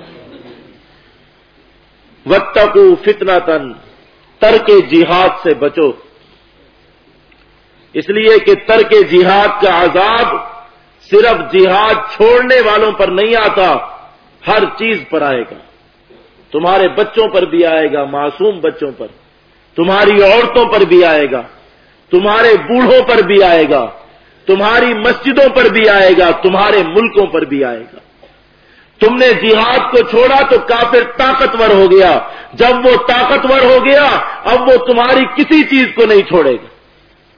وتقو فتنا تن ترک جہاد سے بچو۔ اس لیے کہ ترک جہاد کا عذاب صرف جہاد چھوڑنے والوں پر نہیں آتا، ہر چیز پر آئے گا۔ تمہارے بچوں پر بھی آئے گا، معصوم بچوں پر۔ تمہاری عورتوں پر بھی آئے گا۔ تمہارے بوڑھوں پر بھی آئے گا۔ تمہاری مسجدوں پر بھی آئے گا، تمہارے ملکوں پر بھی آئے گا۔ تم نے جہاد کو چھوڑا تو کافر طاقتور ہو گیا۔ جب وہ طاقتور ہو گیا، اب وہ تمہاری کسی چیز کو نہیں چھوڑے گا۔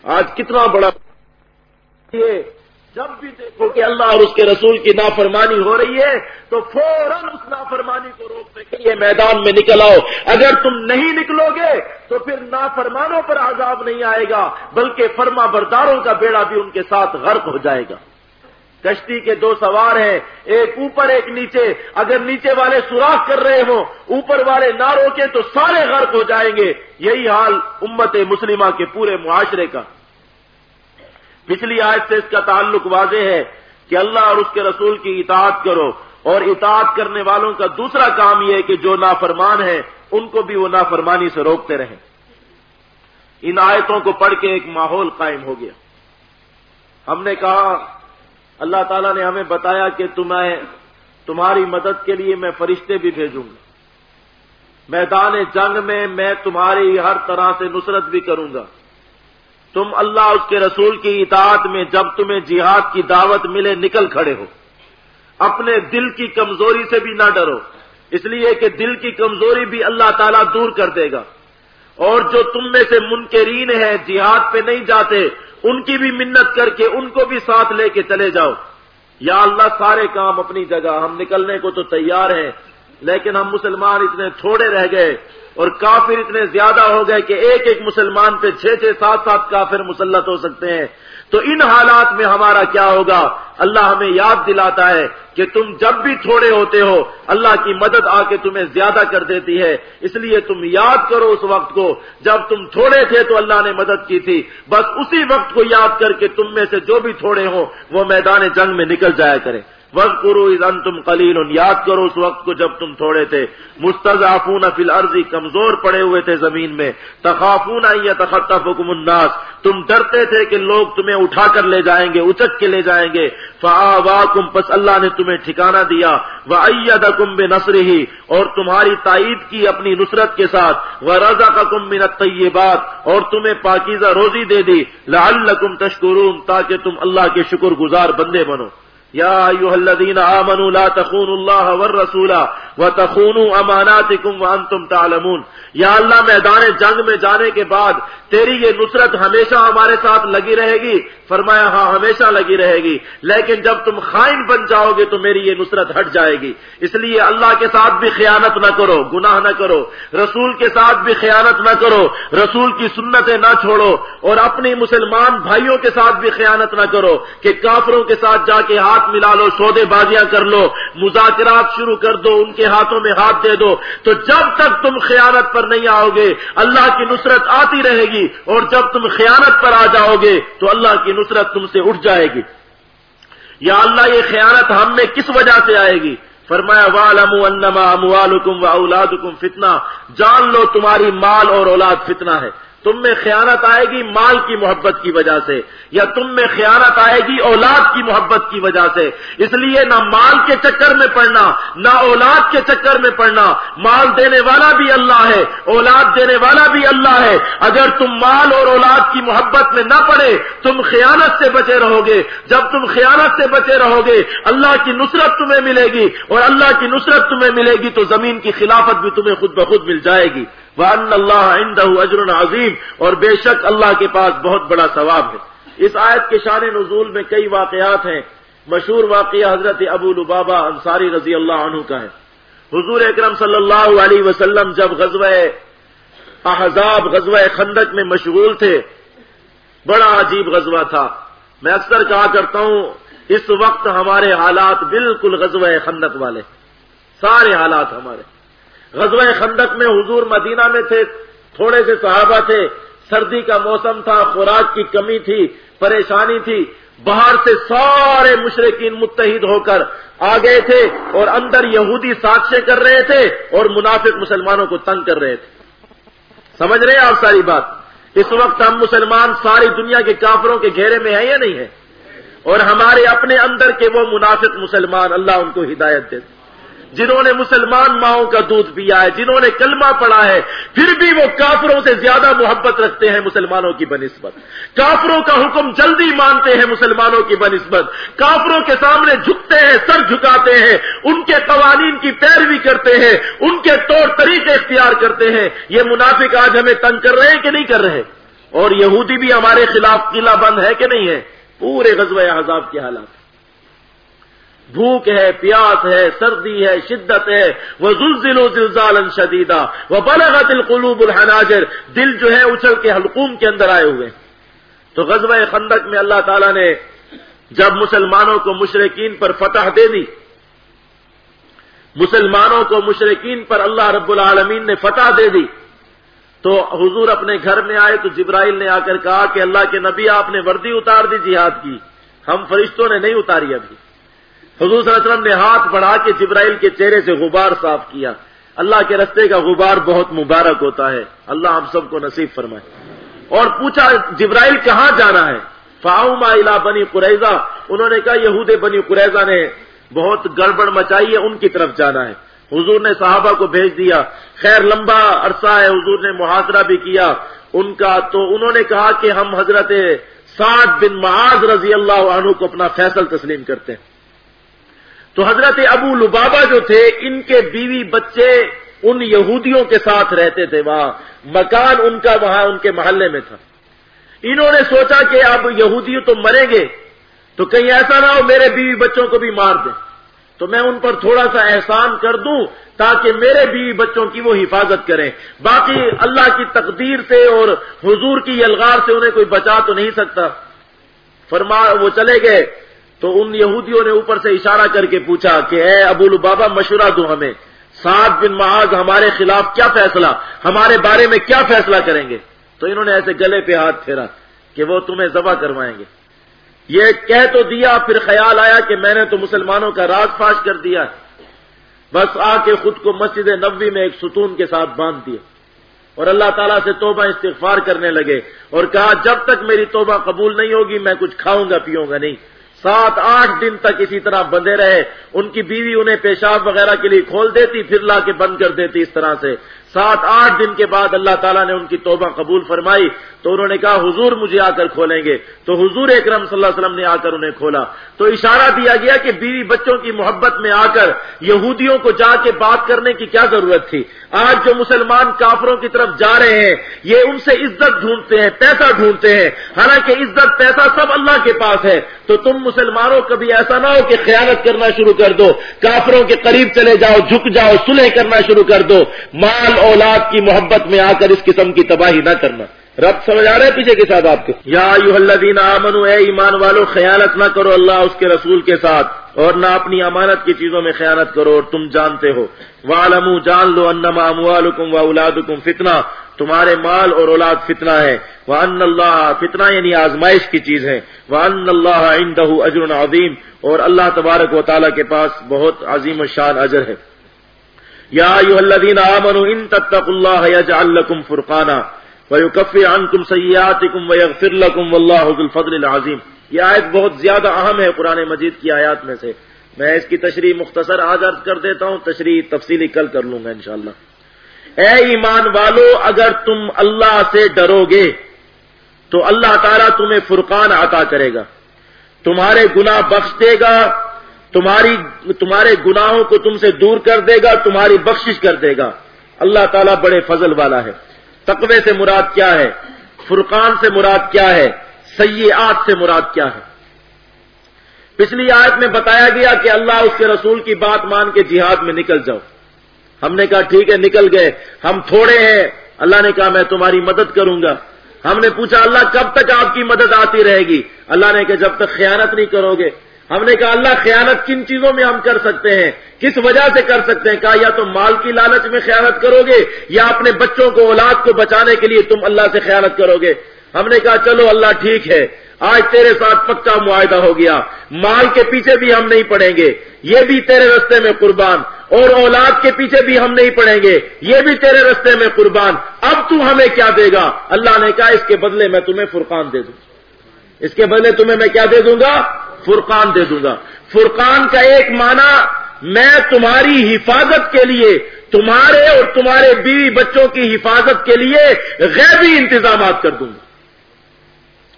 آج کتنا بڑا جب بھی دیکھو کہ اللہ اور اس کے رسول کی نافرمانی ہو رہی ہے، تو فوراً اس نافرمانی کو روکنے کے لیے میدان میں نکل آؤ۔ اگر تم نہیں نکلو گے، تو پھر نافرمانوں پر عذاب نہیں آئے گا، بلکہ فرما برداروں کا بیڑا بھی ان کے ساتھ غرق ہو جائے گا۔ کشتی کے دو سوار ہیں، ایک اوپر، ایک نیچے۔ اگر نیچے والے سوراخ کر رہے ہوں، اوپر والے نہ روکے تو سارے غرق ہو جائیں گے۔ یہی حال امت مسلمہ کے پورے معاشرے کا۔ پچھلی آج سے اس کا تعلق واضح ہے کہ اللہ اور اس کے رسول کی اطاعت کرو اور اطاعت کرنے والوں کا دوسرا کام یہ ہے کہ جو نافرمان ہیں، ان کو بھی وہ نافرمانی سے روکتے رہیں۔ ان آیتوں کو پڑھ کے ایک ماحول قائم ہو گیا۔ ہم نے کہا، اللہ تعالیٰ نے ہمیں بتایا کہ تمہیں، تمہاری مدد کے لیے میں فرشتے بھی بھیجوں گا۔ میدان جنگ میں میں تمہاری ہر طرح سے نصرت بھی کروں گا۔ تم اللہ اس کے رسول کی اطاعت میں جب تمہیں جہاد کی دعوت ملے نکل کھڑے ہو۔ اپنے دل کی کمزوری سے بھی نہ ڈرو۔ اس لیے کہ دل کی کمزوری بھی اللہ تعالیٰ دور کر دے گا۔ اور جو تم میں سے منکرین ہیں، جہاد پہ نہیں جاتے، ان کی بھی منت کر کے ان کو بھی ساتھ لے کے چلے جاؤ۔ یا اللہ، سارے کام اپنی جگہ، ہم نکلنے کو تو تیار ہیں، لیکن ہم مسلمان اتنے تھوڑے رہ گئے۔ اور کافر اتنے زیادہ ہو گئے کہ ایک ایک مسلمان پہ چھ چھ سات سات کافر مسلط ہو سکتے ہیں۔ تو ان حالات میں ہمارا کیا ہوگا؟ اللہ ہمیں یاد دلاتا ہے کہ تم جب بھی تھوڑے ہوتے ہو، اللہ کی مدد آ کے تمہیں زیادہ کر دیتی ہے۔ اس لیے تم یاد کرو اس وقت کو، جب تم تھوڑے تھے تو اللہ نے مدد کی تھی۔ بس اسی وقت کو یاد کر کے تم میں سے جو بھی تھوڑے ہوں، وہ میدان جنگ میں نکل جایا کریں وقت کرو ادن تم کلیل یاد کرو اس وقت کو جب تم تھوڑے تھے۔ مستضعفون فی الارض، کمزور پڑے ہوئے تھے زمین میں۔ تخافون یا تخطفکم الناس۔ تم ڈرتے تھے کہ لوگ تمہیں اٹھا کر لے جائیں گے، اچک کے لے جائیں گے۔ فآواکم، پس اللہ نے تمہیں ٹھکانہ دیا۔ وَأَيَّدَكُمْ بِنَصْرِهِ، اور تمہاری تائید کی اپنی نصرت کے ساتھ۔ وَرَزَقَكُمْ مِنَ الطَّيِّبَاتِ، اور تمہیں پاکیزہ روزی دے دی۔ لَعَلَّكُمْ تَشْكُرُونَ، تاکہ تم اللہ کے شکر گزار بندے بنو۔ یا ایوہ الذین آمنوا لا تخونوا اللہ والرسول وتخونوا اماناتکم وانتم تعلمون یا اللہ میدان جنگ میں جانے کے بعد تیری یہ نصرت ہمیشہ ہمارے ساتھ لگی رہے گی فرمایا ہاں ہمیشہ لگی رہے گی لیکن جب تم خائن بن جاؤ گے تو میری یہ نصرت ہٹ جائے گی اس لیے اللہ کے ساتھ بھی خیانت نہ کرو، گناہ نہ کرو، رسول کے ساتھ بھی خیانت نہ کرو، رسول کی سنتیں نہ چھوڑو اور اپنی مسلمان بھائیوں کے ساتھ بھی خیانت نہ کرو کہ کافروں کے ساتھ جا کے ہاتھ ملا لو، سودے بازیاں کر لو، مذاکرات شروع کر دو، ان کے ہاتھوں میں ہاتھ دے دو۔ تو جب تک تم خیانت پر نہیں آؤ گے اللہ کی نصرت آتی رہے گی، اور جب تم خیانت پر آ جاؤ گے تو اللہ کی نصرت تم سے اٹھ جائے گی۔ یا اللہ، یہ خیانت ہم میں کس وجہ سے آئے گی؟ فرمایا والم انما اموالکم و اولادکم فتنہ جان لو، تمہاری مال اور اولاد فتنہ ہے۔ تم میں خیانت آئے گی مال کی محبت کی وجہ سے، یا تم میں خیانت آئے گی اولاد کی محبت کی وجہ سے۔ اس لیے نہ مال کے چکر میں پڑنا، نہ اولاد کے چکر میں پڑنا۔ مال دینے والا بھی اللہ ہے، اولاد دینے والا بھی اللہ ہے۔ اگر تم مال اور اولاد کی محبت میں نہ پڑے، تم خیانت سے بچے رہو گے۔ جب تم خیانت سے بچے رہو گے، اللہ کی نصرت تمہیں ملے گی۔ اور اللہ کی نصرت تمہیں ملے گی تو زمین کی خلافت بھی تمہیں خود بخود مل جائے گی۔ وَأَنَّ اللَّهَ عِنْدَهُ اجر عظیم اور بے شک اللہ کے پاس بہت بڑا ثواب ہے۔ اس آیت کے شان نزول میں کئی واقعات ہیں۔ مشہور واقعہ حضرت ابو البابا انصاری رضی اللہ عنہ کا ہے۔ حضور اکرم صلی اللہ علیہ وسلم جب غزوہ احزاب، غزوہ خندق میں مشغول تھے، بڑا عجیب غزوہ تھا۔ میں اکثر کہا کرتا ہوں، اس وقت ہمارے حالات بالکل غزوہ خندق والے سارے حالات ہمارے۔ غزوہ خندق میں حضور مدینہ میں تھے، تھوڑے سے صحابہ تھے، سردی کا موسم تھا، خوراک کی کمی تھی، پریشانی تھی، باہر سے سارے مشرقین متحد ہو کر آ گئے تھے اور اندر یہودی ساکشے کر رہے تھے اور منافق مسلمانوں کو تنگ کر رہے تھے۔ سمجھ رہے ہیں آپ ساری بات؟ اس وقت ہم مسلمان ساری دنیا کے کافروں کے گھیرے میں ہیں یا نہیں ہیں؟ اور ہمارے اپنے اندر کے وہ منافق مسلمان اللہ ان کو ہدایت دیتے جنہوں نے مسلمان ماؤں کا دودھ پیا ہے، جنہوں نے کلمہ پڑا ہے، پھر بھی وہ کافروں سے زیادہ محبت رکھتے ہیں مسلمانوں کی بنسبت۔ کافروں کا حکم جلدی مانتے ہیں مسلمانوں کی بنسبت۔ کافروں کے سامنے جھکتے ہیں، سر جھکاتے ہیں۔ ان کے قوانین کی پیروی کرتے ہیں، ان کے طور طریقے اختیار کرتے ہیں۔ یہ منافق آج ہمیں تنگ کر رہے ہیں کہ نہیں کر رہے؟ اور یہودی بھی ہمارے خلاف قلعہ بند ہے کہ نہیں ہے؟ پورے غزوہ عذاب کے حالات۔ بھوک ہے، پیاس ہے، سردی ہے، شدت ہے۔ وہ زلزل و زلزال شدیدہ وہ بلغت القلوب الحناجر۔ دل جو ہے اچھل کے حلقوم کے اندر آئے ہوئے۔ تو غزوہ خندق میں اللہ تعالیٰ نے جب مسلمانوں کو مشرقین پر فتح دے دی، مسلمانوں کو مشرقین پر اللہ رب العالمین نے فتح دے دی، تو حضور اپنے گھر میں آئے تو جبرائیل نے آ کر کہا کہ اللہ کے نبی آپ نے وردی اتار دی، جہاد کی۔ ہم فرشتوں نے نہیں اتاری ابھی۔ حضور صلی اللہ علیہ وسلم نے ہاتھ بڑھا کے جبرائیل کے چہرے سے غبار صاف کیا۔ اللہ کے رستے کا غبار بہت مبارک ہوتا ہے۔ اللہ ہم سب کو نصیب فرمائے۔ اور پوچھا جبرائیل کہاں جانا ہے؟ فاؤما الا بنی قریضہ انہوں نے کہا یہود بنی قریضہ نے بہت گڑبڑ مچائی ہے، ان کی طرف جانا ہے۔ حضور نے صحابہ کو بھیج دیا۔ خیر، لمبا عرصہ ہے، حضور نے محاصرہ بھی کیا۔ ان کا تو انہوں نے کہا کہ ہم حضرت سعد بن معاذ رضی اللہ عنہ کو اپنا فیصل تسلیم کرتے ہیں۔ تو حضرت ابو لبابا جو تھے، ان کے بیوی بچے ان یہودیوں کے ساتھ رہتے تھے وہاں۔ مکان ان کا وہاں ان کے محلے میں تھا۔ انہوں نے سوچا کہ اب یہودی تو مریں گے، تو کہیں ایسا نہ ہو میرے بیوی بچوں کو بھی مار دیں۔ تو میں ان پر تھوڑا سا احسان کر دوں تاکہ میرے بیوی بچوں کی وہ حفاظت کریں۔ باقی اللہ کی تقدیر سے اور حضور کی یلغار سے انہیں کوئی بچا تو نہیں سکتا۔ فرما وہ چلے گئے۔ تو ان یہودیوں نے اوپر سے اشارہ کر کے پوچھا کہ اے ابو البابا مشورہ دو ہمیں۔ سات بن معاذ، ہمارے خلاف کیا فیصلہ؟ ہمارے بارے میں کیا فیصلہ کریں گے؟ تو انہوں نے ایسے گلے پہ ہاتھ پھیرا کہ وہ تمہیں ذبح کروائیں گے۔ یہ کہہ تو دیا، پھر خیال آیا کہ میں نے تو مسلمانوں کا راز فاش کر دیا۔ بس آ کے خود کو مسجد نبوی میں ایک ستون کے ساتھ باندھ دیا اور اللہ تعالیٰ سے توبہ استغفار کرنے لگے اور کہا، جب تک میری توبہ قبول نہیں ہوگی، میں کچھ کھاؤں گا، پیوں گا نہیں۔ سات، آٹھ دن تک اسی طرح بندے رہے، ان کی بیوی انہیں پیشاب وغیرہ کے لیے کھول دیتی، پھر لا کے بند کر دیتی اس طرح سے۔ سات، آٹھ دن کے بعد اللہ تعالیٰ نے ان کی توبہ قبول فرمائی تو انہوں نے کہا، حضور مجھے آ کر کھولیں گے تو حضور اکرم صلی اللہ علیہ وسلم نے آ کر انہیں کھولا تو اشارہ دیا گیا کہ بیوی بچوں کی محبت میں آ کر یہودیوں کو جا کے بات کرنے کی کیا ضرورت تھی آج جو مسلمان کافروں کی طرف جا رہے ہیں یہ ان سے عزت ڈھونڈتے ہیں، پیسہ ڈھونڈتے ہیں حالانکہ عزت، پیسہ سب اللہ کے پاس ہے تو تم مسلمانوں کبھی ایسا نہ ہو کہ خیانت کرنا شروع کر دو کافروں کے قریب چلے جاؤ جھک جاؤ سلح کرنا شروع کر دو مال اولاد کی محبت میں آ کر اس قسم کی تباہی نہ کرنا۔ رب سمجھ آ رہے ہیں پیچھے کے ساتھ آپ کے؟ یا یو امن اے ایمان والو، خیانت نہ کرو اللہ اس کے رسول کے ساتھ، اور نہ اپنی امانت کی چیزوں میں خیانت کرو، اور تم جانتے ہو۔ والم جان لو انما اموالکم و اولادکم فتنہ۔ تمہارے مال اور اولاد فتنہ ہے۔ وہ ان اللہ فتنہ یعنی آزمائش کی چیز ہے۔ وہ ان اللہ عندہ اجر عظیم اور اللہ تبارک و تعالیٰ کے پاس بہت عظیم الشان اجر ہے۔ یا الذین آمنوا ان تتقوا اللہ یجعل لکم فرقانا عنکم سیئاتکم ویغفر لکم واللہ ذو الفضل العظیم یہ آیت بہت زیادہ اہم ہے قرآن مجید کی آیات میں سے میں اس کی تشریح مختصر آج عرض کر دیتا ہوں، تشریح تفصیلی کل کر لوں گا انشاءاللہ۔ اے ایمان والو، اگر تم اللہ سے ڈرو گے تو اللہ تعالیٰ تمہیں فرقان عطا کرے گا۔ تمہارے گناہ بخش دے گا تمہاری، تمہارے گناہوں کو تم سے دور کر دے گا، تمہاری بخشش کر دے گا۔ اللہ تعالیٰ بڑے فضل والا ہے۔ تقوی سے مراد کیا ہے؟ فرقان سے مراد کیا ہے؟ سیاحت سے مراد کیا ہے؟ پچھلی آیت میں بتایا گیا کہ اللہ اس کے رسول کی بات مان کے جہاد میں نکل جاؤ۔ ہم نے کہا ٹھیک ہے، نکل گئے۔ ہم تھوڑے ہیں۔ اللہ نے کہا میں تمہاری مدد کروں گا۔ ہم نے پوچھا اللہ کب تک آپ کی مدد آتی رہے گی؟ اللہ نے کہا جب تک خیانت نہیں کرو گے۔ ہم نے کہا اللہ خیانت کن چیزوں میں ہم کر سکتے ہیں؟ کس وجہ سے کر سکتے ہیں؟ کہا یا تو مال کی لالچ میں خیانت کرو گے یا اپنے بچوں کو، اولاد کو بچانے کے لیے تم اللہ سے خیانت کرو گے؟ ہم نے کہا چلو اللہ ٹھیک ہے، آج تیرے ساتھ پکا معاہدہ ہو گیا۔ مال کے پیچھے بھی ہم نہیں پڑیں گے، یہ بھی تیرے رستے میں قربان۔ اور اولاد کے پیچھے بھی ہم نہیں پڑیں گے، یہ بھی تیرے رستے میں قربان۔ اب تو ہمیں کیا دے گا؟ اللہ نے کہا اس کے بدلے میں تمہیں فرقان دے دوں۔ اس کے بدلے تمہیں میں کیا دے دوں گا؟ فرقان دے دوں گا۔ فرقان کا ایک معنی، میں تمہاری حفاظت کے لیے، تمہارے اور تمہارے بیوی بچوں کی حفاظت کے لیے غیبی انتظامات کر دوں گا۔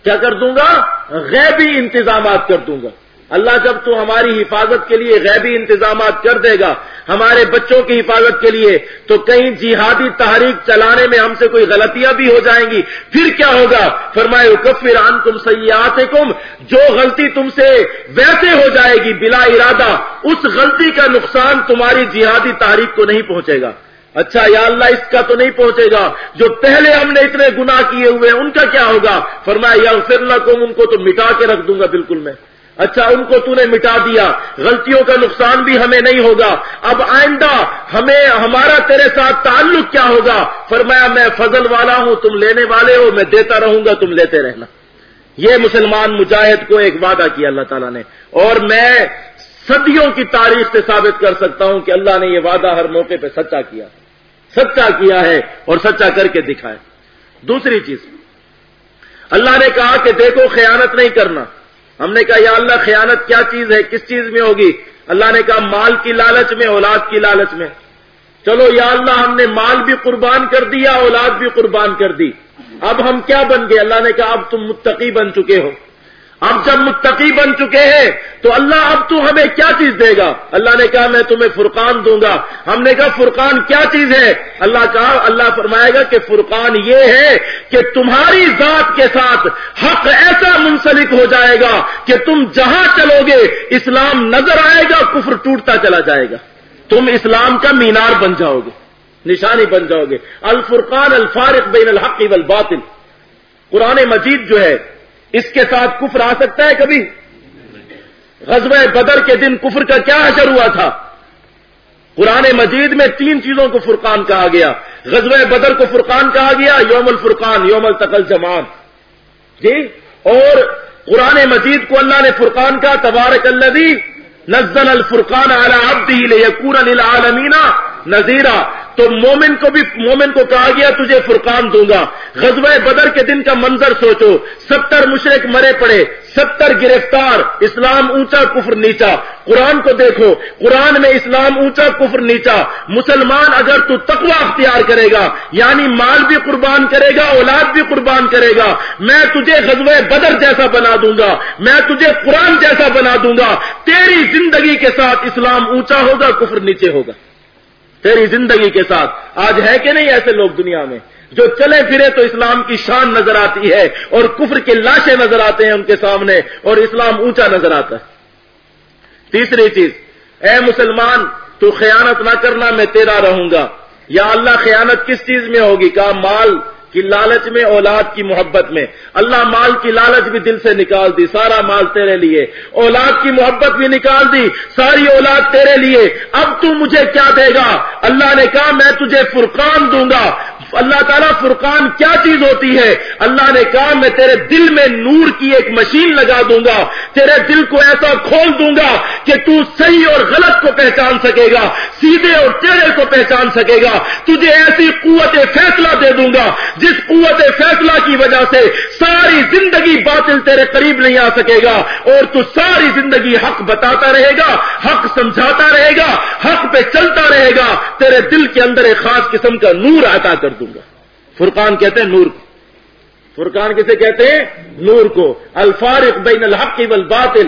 کیا کر دوں گا؟ غیبی انتظامات کر دوں گا۔ اللہ جب تو ہماری حفاظت کے لیے غیبی انتظامات کر دے گا، ہمارے بچوں کی حفاظت کے لیے، تو کہیں جہادی تحریک چلانے میں ہم سے کوئی غلطیاں بھی ہو جائیں گی۔ پھر کیا ہوگا؟ فرمائے کفر آن تم سیاحت جو غلطی تم سے ویسے ہو جائے گی بلا ارادہ، اس غلطی کا نقصان تمہاری جہادی تحریک کو نہیں پہنچے گا۔ اچھا یا اللہ، اس کا تو نہیں پہنچے گا۔ جو پہلے ہم نے اتنے گنا کیے ہوئے ان کا کیا ہوگا؟ فرمایا یا پھر نہ ان کو تو مٹا کے رکھ دوں گا بالکل میں۔ اچھا ان کو تو نے مٹا دیا۔ غلطیوں کا نقصان بھی ہمیں نہیں ہوگا۔ اب آئندہ ہمیں، ہمارا تیرے ساتھ تعلق کیا ہوگا؟ فرمایا، میں فضل والا ہوں، تم لینے والے ہو، میں دیتا رہوں گا، تم لیتے رہنا۔ یہ مسلمان مجاہد کو ایک وعدہ کیا اللہ تعالیٰ نے۔ اور میں صدیوں کی تاریخ سے ثابت کر سکتا ہوں کہ اللہ نے یہ وعدہ ہر موقع پہ سچا کیا۔ سچا کیا ہے اور سچا کر کے دکھایا دوسری چیز، اللہ نے کہا کہ دیکھو، خیانت نہیں کرنا۔ ہم نے کہا، یا اللہ، خیانت کیا چیز ہے؟ کس چیز میں ہوگی؟ اللہ نے کہا، مال کی لالچ میں، اولاد کی لالچ میں۔ چلو، یا اللہ، ہم نے مال بھی قربان کر دیا، اولاد بھی قربان کر دی۔ اب ہم کیا بن گئے؟ اللہ نے کہا، اب تم متقی بن چکے ہو۔ اب جب متقی بن چکے ہیں تو اللہ اب تو ہمیں کیا چیز دے گا؟ اللہ نے کہا میں تمہیں فرقان دوں گا۔ ہم نے کہا فرقان کیا چیز ہے؟ اللہ کہا اللہ فرمائے گا کہ فرقان یہ ہے کہ تمہاری ذات کے ساتھ حق ایسا منسلک ہو جائے گا کہ تم جہاں چلو گے، اسلام نظر آئے گا، کفر ٹوٹتا چلا جائے گا۔ تم اسلام کا مینار بن جاؤ گے، نشانی بن جاؤ گے۔ الفرقان الفارق بین الحق والباطل۔ قرآن مجید جو ہے اس کے ساتھ کفر آ سکتا ہے کبھی؟ غزب بدر کے دن کفر کا کیا اثر ہوا تھا؟ قرآن مجید میں تین چیزوں کو فرقان کہا گیا۔ غزب بدر کو فرقان کہا گیا، یوم الفرقان، یوم التقل جمان جی؟ اور قرآن مجید کو اللہ نے فرقان کا تبارک الذی نزل الفرقان اعلی عبدی لیکون للعالمین نذیرہ تو مومن کو بھی مومن کو کہا گیا، تجھے فرقان دوں گا۔ غزوہ بدر کے دن کا منظر سوچو۔ ستر مشرق مرے پڑے، ستر گرفتار، اسلام اونچا، کفر نیچا۔ قرآن کو دیکھو، قرآن میں اسلام اونچا، کفر نیچا۔ مسلمان اگر تو تقوی اختیار کرے گا یعنی مال بھی قربان کرے گا، اولاد بھی قربان کرے گا۔ میں تجھے غزوہ بدر جیسا بنا دوں گا، میں تجھے قرآن جیسا بنا دوں گا۔ تیری زندگی کے ساتھ اسلام اونچا ہوگا، کفر نیچے ہوگا۔ تیری زندگی کے ساتھ۔ آج ہے کہ نہیں ایسے لوگ دنیا میں؟ جو چلے پھرے تو اسلام کی شان نظر آتی ہے اور کفر کے لاشیں نظر آتے ہیں ان کے سامنے اور اسلام اونچا نظر آتا ہے۔ تیسری چیز، اے مسلمان، تو خیانت نہ کرنا میں تیرا رہوں گا۔ یا اللہ، خیانت کس چیز میں ہوگی؟ کہا، مال۔ کی لالچ میں، اولاد کی محبت میں۔ اللہ مال کی لالچ بھی دل سے نکال دی، سارا مال تیرے لیے۔ اولاد کی محبت بھی نکال دی، ساری اولاد تیرے لیے۔ اب تو مجھے کیا دے گا؟ اللہ نے کہا، میں تجھے فرقان دوں گا۔ اللہ تعالیٰ، فرقان کیا چیز ہوتی ہے؟ اللہ نے کہا، میں تیرے دل میں نور کی ایک مشین لگا دوں گا۔ تیرے دل کو ایسا کھول دوں گا کہ تو صحیح اور غلط کو پہچان سکے گا، سیدھے اور ٹیڑے کو پہچان سکے گا۔ تجھے ایسی قوت فیصلہ دے دوں گا جس قوت فیصلہ کی وجہ سے ساری زندگی باطل تیرے قریب نہیں آ سکے گا، اور تو ساری زندگی حق بتاتا رہے گا، حق سمجھاتا رہے گا، حق پہ چلتا رہے گا، تیرے دل کے اندر ایک خاص قسم کا نور عطا کر دوں گا۔ فرقان کہتے ہیں نور کو۔ فرقان کسے کہتے ہیں؟ نور کو۔ الفارق بین الحق والباطل۔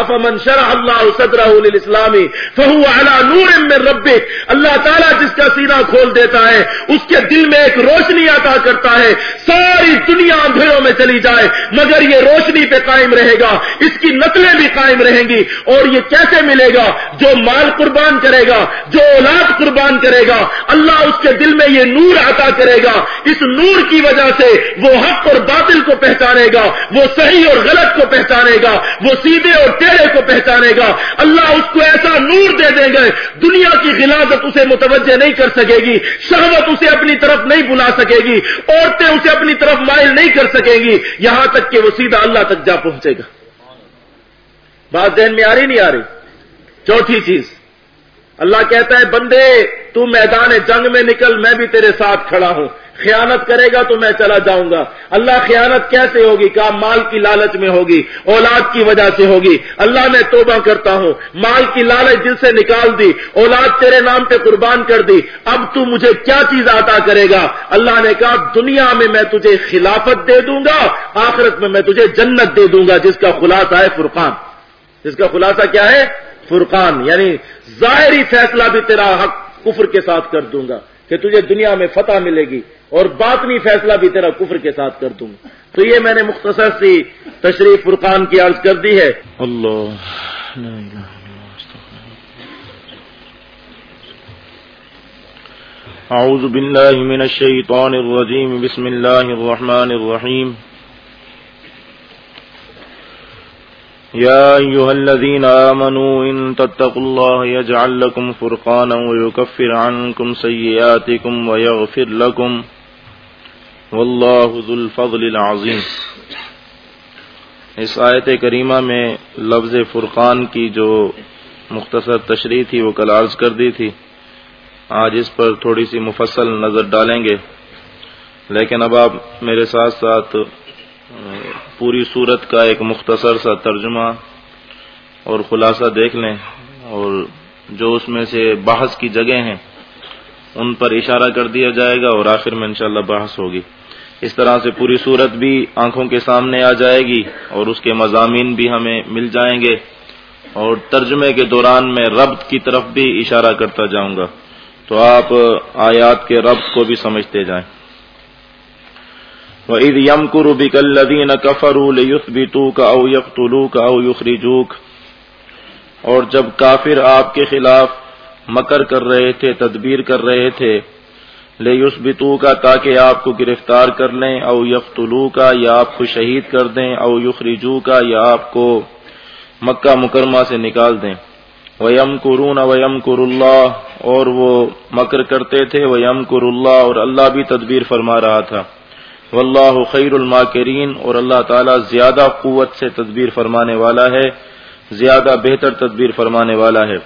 افمن شرح اللہ صدر اسلامی فہو اعلیٰ نور میں رب اللہ تعالیٰ جس کا سینہ کھول دیتا ہے، اس کے دل میں ایک روشنی عطا کرتا ہے، ساری دنیا اندھیروں میں چلی جائے، مگر یہ روشنی پہ قائم رہے گا، اس کی نسلیں بھی قائم رہیں گی، اور یہ کیسے ملے گا؟ جو مال قربان کرے گا، جو اولاد قربان کرے گا، اللہ اس کے دل میں یہ نور عطا کرے گا، اس نور کی وجہ سے وہ حق اور باطل کو پہچانے گا، وہ صحیح اور غلط کو پہچانے گا، وہ سیدھے اور ٹیڑے کو پہچانے گا۔ اللہ اس کو ایسا نور دے دیں گے۔ دنیا کی غلازت اسے متوجہ نہیں کر سکے گی۔ شہوت اسے اپنی طرف نہیں بلا سکے گی۔ عورتیں اسے اپنی طرف مائل نہیں کر سکیں گی۔ یہاں تک کہ وہ سیدھا اللہ تک جا پہنچے گا۔ بات ذہن میں آ رہی نہیں آ رہی؟ چوتھی چیز۔ اللہ کہتا ہے، بندے، تو میدان جنگ میں نکل، میں بھی تیرے ساتھ کھڑا ہوں۔ خیانت کرے گا تو میں چلا جاؤں گا۔ اللہ خیانت کیسے ہوگی؟ کہا، مال کی لالچ میں ہوگی، اولاد کی وجہ سے ہوگی۔ اللہ میں توبہ کرتا ہوں۔ مال کی لالچ دل سے نکال دی، اولاد تیرے نام پہ قربان کر دی۔ اب تو مجھے کیا چیز عطا کرے گا؟ اللہ نے کہا، دنیا میں میں تجھے خلافت دے دوں گا، آخرت میں میں تجھے جنت دے دوں گا، جس کا خلاصہ ہے فرقان۔ جس کا خلاصہ کیا ہے؟ فرقان۔ یعنی ظاہری فیصلہ بھی تیرا حق کفر کے ساتھ کر دوں گا۔ کہ تجھے دنیا میں فتح ملے گی اور باطنی فیصلہ بھی تیرا کفر کے ساتھ کر دوں۔ تو یہ میں نے مختصر سی تشریف فرقان کی عرض کر دی ہے۔ اللہ اعوذ باللہ من الشیطان الرجیم، بسم اللہ الرحمن الرحیم۔ يا أيها الذين آمنوا إن تتقوا الله يجعل لكم فرقانا ويكفر عنكم سيئاتكم ويغفر لكم والله ذو الفضل العظيم اس آیت کریمہ میں لفظ فرقان کی جو مختصر تشریح تھی وہ کل عرض کر دی تھی۔ آج اس پر تھوڑی سی مفصل نظر ڈالیں گے۔ لیکن اب آپ میرے ساتھ ساتھ پوری صورت کا ایک مختصر سا ترجمہ اور خلاصہ دیکھ لیں اور جو اس میں سے بحث کی جگہ ہیں، ان پر اشارہ کر دیا جائے گا اور آخر میں انشاءاللہ بحث ہوگی۔ اس طرح سے پوری صورت بھی آنکھوں کے سامنے آ جائے گی اور اس کے مضامین بھی ہمیں مل جائیں گے۔ اور ترجمے کے دوران میں ربط کی طرف بھی اشارہ کرتا جاؤں گا۔ تو آپ آیات کے ربط کو بھی سمجھتے جائیں۔ وَإِذْ يَمْكُرُ بِكَ الَّذِينَ كَفَرُوا لِيُثْبِتُوكَ أَوْ يَقْتُلُوكَ أَوْ يُخْرِجُوكَ۔ اور جب کافر آپ کے خلاف مکر کر رہے تھے، تدبیر کر رہے تھے، لِيُثْبِتُوكَ تاکہ آپ کو گرفتار کر لیں او يَقْتُلُوكَ یا آپ کو شہید کر دیں او يُخْرِجُوكَ یا آپ کو مکہ مکرمہ سے نکال دیں۔ وَيَمْكُرُونَ وَيَمْكُرُ اللَّهُ۔ اور وہ مکر کرتے تھے، وَيَمْكُرُ اللَّهُ۔ اور اللہ بھی تدبیر فرما رہا تھا۔ واللہ خیر الماکرین اور اللہ تعالی زیادہ قوت سے تدبیر فرمانے والا ہے، زیادہ بہتر تدبیر فرمانے والا ہے۔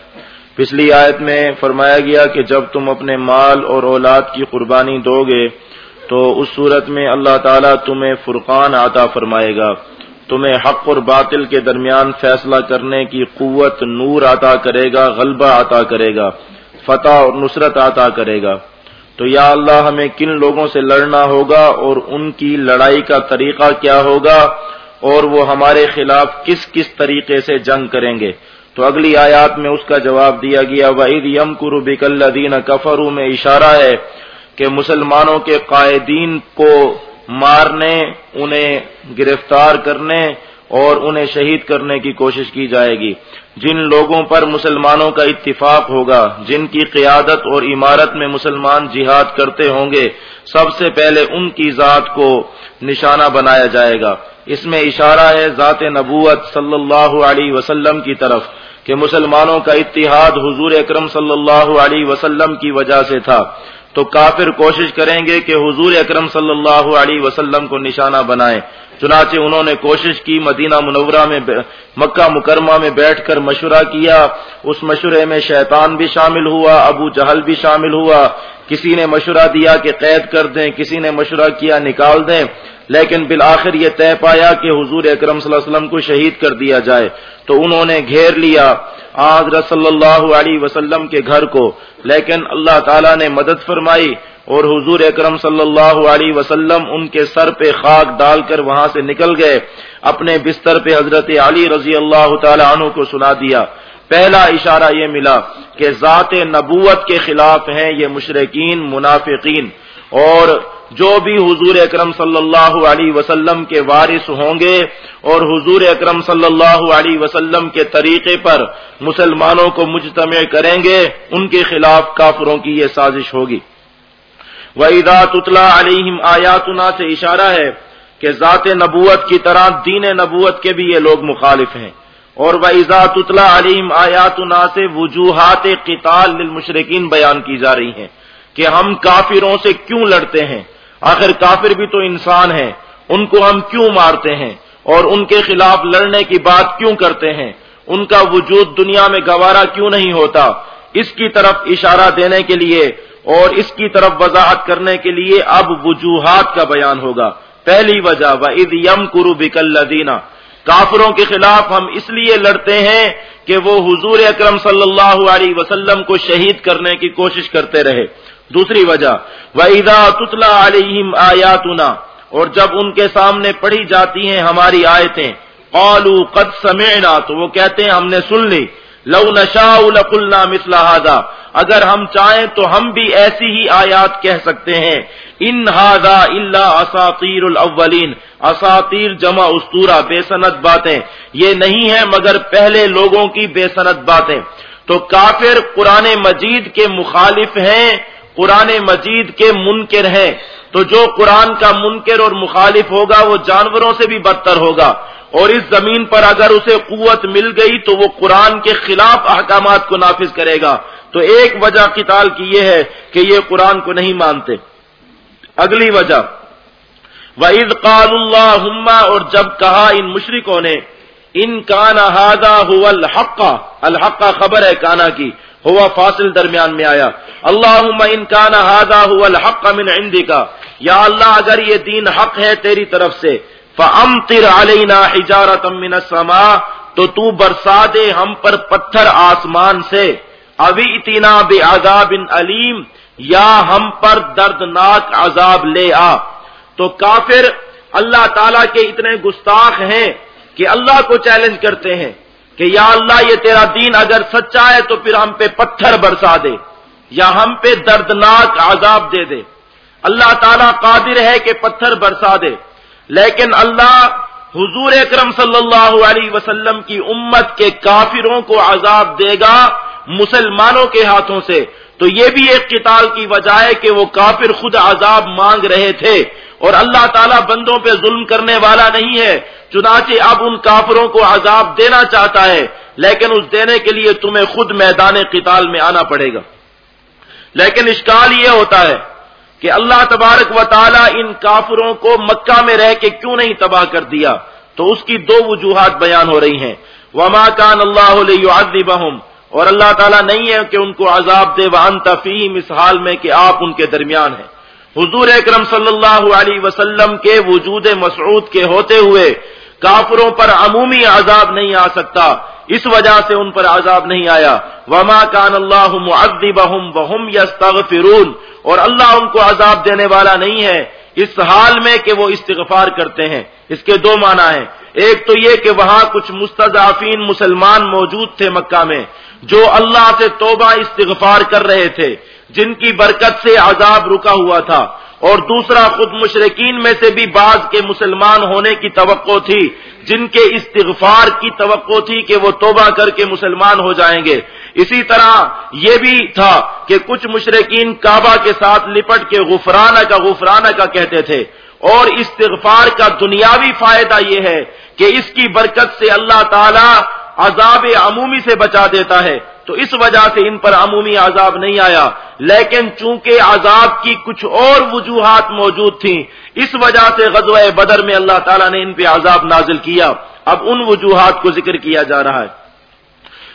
پچھلی آیت میں فرمایا گیا کہ جب تم اپنے مال اور اولاد کی قربانی دو گے، تو اس صورت میں اللہ تعالیٰ تمہیں فرقان عطا فرمائے گا۔ تمہیں حق اور باطل کے درمیان فیصلہ کرنے کی قوت نور عطا کرے گا، غلبہ عطا کرے گا، فتح اور نصرت عطا کرے گا۔ تو یا اللہ ہمیں کن لوگوں سے لڑنا ہوگا اور ان کی لڑائی کا طریقہ کیا ہوگا اور وہ ہمارے خلاف کس کس طریقے سے جنگ کریں گے؟ تو اگلی آیات میں اس کا جواب دیا گیا وعید یم قربک اللہ کفرو میں اشارہ ہے کہ مسلمانوں کے قائدین کو مارنے، انہیں گرفتار کرنے اور انہیں شہید کرنے کی کوشش کی جائے گی۔ جن لوگوں پر مسلمانوں کا اتفاق ہوگا، جن کی قیادت اور عمارت میں مسلمان جہاد کرتے ہوں گے، سب سے پہلے ان کی ذات کو نشانہ بنایا جائے گا۔ اس میں اشارہ ہے ذات نبوت صلی اللہ علیہ وسلم کی طرف کہ مسلمانوں کا اتحاد حضور اکرم صلی اللہ علیہ وسلم کی وجہ سے تھا۔ تو کافر کوشش کریں گے کہ حضور اکرم صلی اللہ علیہ وسلم کو نشانہ بنائیں۔ چنانچہ انہوں نے کوشش کی، مدینہ منورہ میں مکہ مکرمہ میں بیٹھ کر مشورہ کیا۔ اس مشورے میں شیطان بھی شامل ہوا، ابو جہل بھی شامل ہوا۔ کسی نے مشورہ دیا کہ قید کر دیں، کسی نے مشورہ کیا، نکال دیں۔ لیکن بالآخر یہ طے پایا کہ حضور اکرم صلی اللہ علیہ وسلم کو شہید کر دیا جائے۔ تو انہوں نے گھیر لیا آج صلی اللہ علیہ وسلم کے گھر کو۔ لیکن اللہ تعالیٰ نے مدد فرمائی اور حضور اکرم صلی اللہ علیہ وسلم ان کے سر پہ خاک ڈال کر وہاں سے نکل گئے۔ اپنے بستر پہ حضرت علی رضی اللہ تعالی عنہ کو سنا دیا۔ پہلا اشارہ یہ ملا کہ ذات نبوت کے خلاف ہیں یہ مشرقین منافقین۔ اور جو بھی حضور اکرم صلی اللہ علیہ وسلم کے وارث ہوں گے اور حضور اکرم صلی اللہ علیہ وسلم کے طریقے پر مسلمانوں کو مجتمع کریں گے، ان کے خلاف کافروں کی یہ سازش ہوگی۔ وحیدہ تتلا علیہم آیاتنا سے اشارہ ہے کہ ذات نبوت کی طرح دین نبوت کے بھی یہ لوگ مخالف ہیں۔ اور وحیدہ تتلا علیم آیاتنا سے وجوہات قتال للمشرقین بیان کی جا رہی ہیں۔ کہ ہم کافروں سے کیوں لڑتے ہیں؟ آخر کافر بھی تو انسان ہیں، ان کو ہم کیوں مارتے ہیں؟ اور ان کے خلاف لڑنے کی بات کیوں کرتے ہیں؟ ان کا وجود دنیا میں گوارا کیوں نہیں ہوتا؟ اس کی طرف اشارہ دینے کے لیے اور اس کی طرف وضاحت کرنے کے لیے اب وجوہات کا بیان ہوگا۔ پہلی وجہ و یم کرو بکل کافروں کے خلاف ہم اس لیے لڑتے ہیں کہ وہ حضور اکرم صلی اللہ علیہ وسلم کو شہید کرنے کی کوشش کرتے رہے۔ دوسری وجہ و ادا تتلا علیہم آیاتنا اور جب ان کے سامنے پڑھی جاتی ہیں ہماری آیتیں قالو قد سمعنا، تو وہ کہتے ہیں ہم نے سن لی، لو نشا لقلنا مثل هذا، اگر ہم چاہیں تو ہم بھی ایسی ہی آیات کہہ سکتے ہیں ان ہادا اللہ اساطیر الاولین اساطیر جمع استورا بے صنعت باتیں، یہ نہیں ہے مگر پہلے لوگوں کی بے صنعت باتیں۔ تو کافر قرآن مجید کے مخالف ہیں قرآن مجید کے منکر ہیں، تو جو قرآن کا منکر اور مخالف ہوگا، وہ جانوروں سے بھی بدتر ہوگا۔ اور اس زمین پر اگر اسے قوت مل گئی، تو وہ قرآن کے خلاف احکامات کو نافذ کرے گا۔ تو ایک وجہ قتال کی یہ ہے کہ یہ قرآن کو نہیں مانتے۔ اگلی وجہ وعید قال اللہ اور جب کہا ان مشرکوں نے ان کانا ہادا الحق الحق خبر ہے کانا کی۔ ہوا فاصل درمیان میں آیا۔ اللہ ان کانا ہادا الحق من عندی کا یا اللہ، اگر یہ دین حق ہے تیری طرف سے، فامطر علینا حجارت من السماء، تو تو برسا دے ہم پر پتھر آسمان سے۔ ابھی اتنا بے عذاب علیم، یا ہم پر دردناک عذاب لے آ۔ تو کافر اللہ تعالی کے اتنے گستاخ ہیں کہ اللہ کو چیلنج کرتے ہیں۔ کہ یا اللہ یہ تیرا دین اگر سچا ہے تو پھر ہم پہ پتھر برسا دے یا ہم پہ دردناک عذاب دے دے۔ اللہ تعالیٰ قادر ہے کہ پتھر برسا دے۔ لیکن اللہ حضور اکرم صلی اللہ علیہ وسلم کی امت کے کافروں کو عذاب دے گا مسلمانوں کے ہاتھوں سے۔ تو یہ بھی ایک قتال کی وجہ ہے کہ وہ کافر خود عذاب مانگ رہے تھے۔ اور اللہ تعالیٰ بندوں پہ ظلم کرنے والا نہیں ہے۔ چنانچہ اب ان کافروں کو عذاب دینا چاہتا ہے، لیکن اس دینے کے لیے تمہیں خود میدان قتال میں آنا پڑے گا۔ لیکن اشکال یہ ہوتا ہے کہ اللہ تبارک و تعالیٰ ان کافروں کو مکہ میں رہ کے کیوں نہیں تباہ کر دیا؟ تو اس کی دو وجوہات بیان ہو رہی ہیں۔ وما کان اللہ علیہ اور اللہ تعالیٰ نہیں ہے کہ ان کو عذاب دے وان تفیم اس حال میں کہ آپ ان کے درمیان ہیں۔ حضور اکرم صلی اللہ علیہ وسلم کے وجود مسعود کے ہوتے ہوئے کافروں پر عمومی عذاب نہیں آ سکتا۔ اس وجہ سے ان پر عذاب نہیں آیا۔ وما کان اللہ معذبہم وہم یستغفرون اور اللہ ان کو عذاب دینے والا نہیں ہے۔ اس حال میں کہ وہ استغفار کرتے ہیں۔ اس کے دو معنی ہیں۔ ایک تو یہ کہ وہاں کچھ مستضعفین مسلمان موجود تھے مکہ میں، جو اللہ سے توبہ استغفار کر رہے تھے، جن کی برکت سے عذاب رکا ہوا تھا۔ اور دوسرا خود مشرقین میں سے بھی بعض کے مسلمان ہونے کی توقع تھی، جن کے استغفار کی توقع تھی کہ وہ توبہ کر کے مسلمان ہو جائیں گے۔ اسی طرح یہ بھی تھا کہ کچھ مشرقین کعبہ کے ساتھ لپٹ کے غفرانہ کا غفرانہ کا کہتے تھے۔ اور استغفار کا دنیاوی فائدہ یہ ہے کہ اس کی برکت سے اللہ تعالی عذاب عمومی سے بچا دیتا ہے۔ تو اس وجہ سے ان پر عمومی عذاب نہیں آیا۔ لیکن چونکہ عذاب کی کچھ اور وجوہات موجود تھیں، اس وجہ سے غزوہ بدر میں اللہ تعالیٰ نے ان پہ عذاب نازل کیا۔ اب ان وجوہات کو ذکر کیا جا رہا ہے۔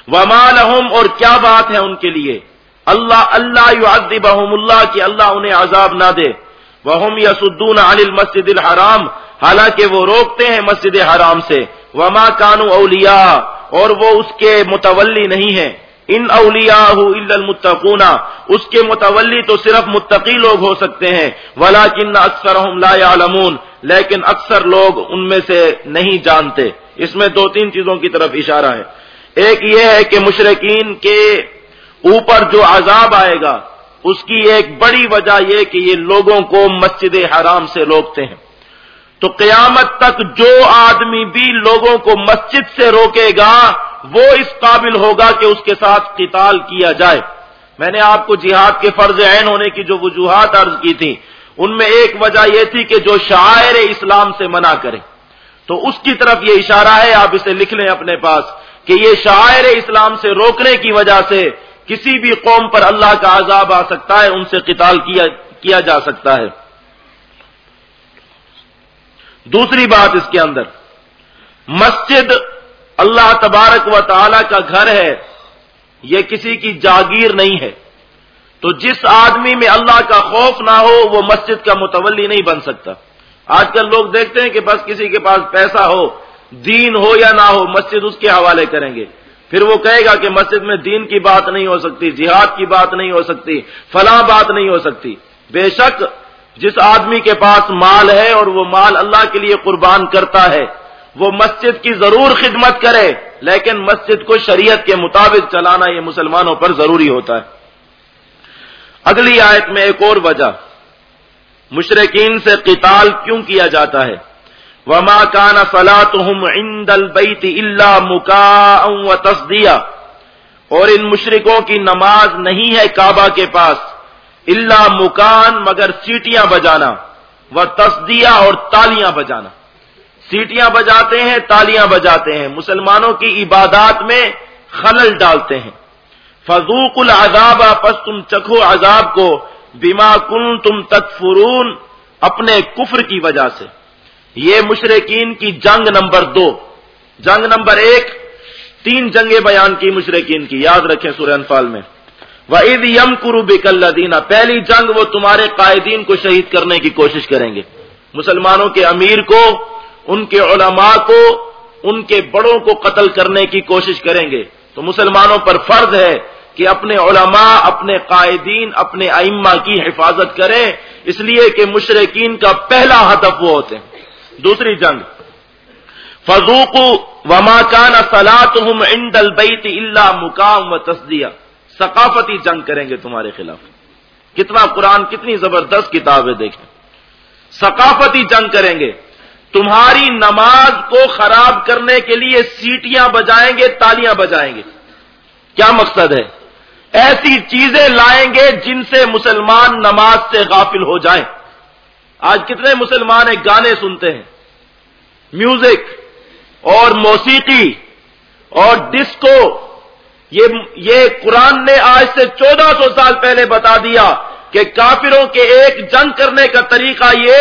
ومالحم اور کیا بات ہے ان کے لیے؟ اللہ اللہ اللہ کی اللہ انہیں عذاب نہ دے۔ وہ یسدون عن المسجد الحرام۔ حالانکہ وہ روکتے ہیں مسجد حرام سے۔ وما کانو اولیاء اور وہ اس کے متولی نہیں ہیں۔ ان اولیاء المتقون، اس کے متولی تو صرف متقی لوگ ہو سکتے ہیں، ولیکن اکثر لا يعلمون لیکن اکثر لوگ ان میں سے نہیں جانتے۔ اس میں دو تین چیزوں کی طرف اشارہ ہے۔ ایک یہ ہے کہ مشرقین کے اوپر جو عذاب آئے گا، اس کی ایک بڑی وجہ یہ کہ یہ لوگوں کو مسجد حرام سے روکتے ہیں۔ تو قیامت تک جو آدمی بھی لوگوں کو مسجد سے روکے گا وہ اس قابل ہوگا کہ اس کے ساتھ قتال کیا جائے۔ میں نے آپ کو جہاد کے فرض عین ہونے کی جو وجوہات عرض کی تھی ان میں ایک وجہ یہ تھی کہ جو شاعر اسلام سے منع کرے۔ تو اس کی طرف یہ اشارہ ہے، آپ اسے لکھ لیں اپنے پاس کہ یہ شاعر اسلام سے روکنے کی وجہ سے کسی بھی قوم پر اللہ کا عذاب آ سکتا ہے، ان سے قتال کیا کیا جا سکتا ہے۔ دوسری بات اس کے اندر، مسجد اللہ تبارک و تعالی کا گھر ہے، یہ کسی کی جاگیر نہیں ہے۔ تو جس آدمی میں اللہ کا خوف نہ ہو، وہ مسجد کا متولی نہیں بن سکتا۔ آج کل لوگ دیکھتے ہیں کہ بس کسی کے پاس پیسہ ہو، دین ہو یا نہ ہو، مسجد اس کے حوالے کریں گے۔ پھر وہ کہے گا کہ مسجد میں دین کی بات نہیں ہو سکتی، جہاد کی بات نہیں ہو سکتی، فلاں بات نہیں ہو سکتی۔ بے شک جس آدمی کے پاس مال ہے اور وہ مال اللہ کے لیے قربان کرتا ہے وہ مسجد کی ضرور خدمت کرے، لیکن مسجد کو شریعت کے مطابق چلانا یہ مسلمانوں پر ضروری ہوتا ہے۔ اگلی آیت میں ایک اور وجہ مشرقین سے قتال کیوں کیا جاتا ہے؟ وما کان فلاطم عند البیت اللہ مکا و اور ان مشرقوں کی نماز نہیں ہے کعبہ کے پاس اللہ مکان مگر سیٹیاں بجانا۔ و تصدیہ اور تالیاں بجانا۔ سیٹیاں بجاتے ہیں، تالیاں بجاتے ہیں۔ مسلمانوں کی عبادات میں خلل ڈالتے ہیں۔ فضوق العذاب، پس تم چکھو عذاب کو۔ بیما کن تم تکفرون اپنے کفر کی وجہ سے۔ یہ مشرقین کی جنگ نمبر دو۔ جنگ نمبر ایک، تین جنگیں بیان کی مشرقین کی۔ یاد رکھیں سورہ انفال میں۔ وہ عید یم کرو بکل پہلی جنگ وہ تمہارے قائدین کو شہید کرنے کی کوشش کریں گے۔ مسلمانوں کے امیر کو ان کے علماء کو، ان کے بڑوں کو قتل کرنے کی کوشش کریں گے۔ تو مسلمانوں پر فرض ہے کہ اپنے علماء، اپنے قائدین، اپنے ائمہ کی حفاظت کریں۔ اس لیے کہ مشرقین کا پہلا ہدف وہ ہوتے ہیں۔ دوسری جنگ۔ فضوق وما کان سلاد عند البیت اللہ مقام و تصدیہ ثقافتی جنگ کریں گے تمہارے خلاف۔ کتنا قرآن، کتنی زبردست کتاب ہے دیکھیں۔ ثقافتی جنگ کریں گے۔ تمہاری نماز کو خراب کرنے کے لیے سیٹیاں بجائیں گے، تالیاں بجائیں گے۔ کیا مقصد ہے؟ ایسی چیزیں لائیں گے جن سے مسلمان نماز سے غافل ہو جائیں۔ آج کتنے مسلمان ہیں گانے سنتے ہیں۔ میوزک اور موسیقی اور ڈسکو۔ یہ یہ قرآن نے آج سے چودہ سو سال پہلے بتا دیا کہ کافروں کے ایک جنگ کرنے کا طریقہ یہ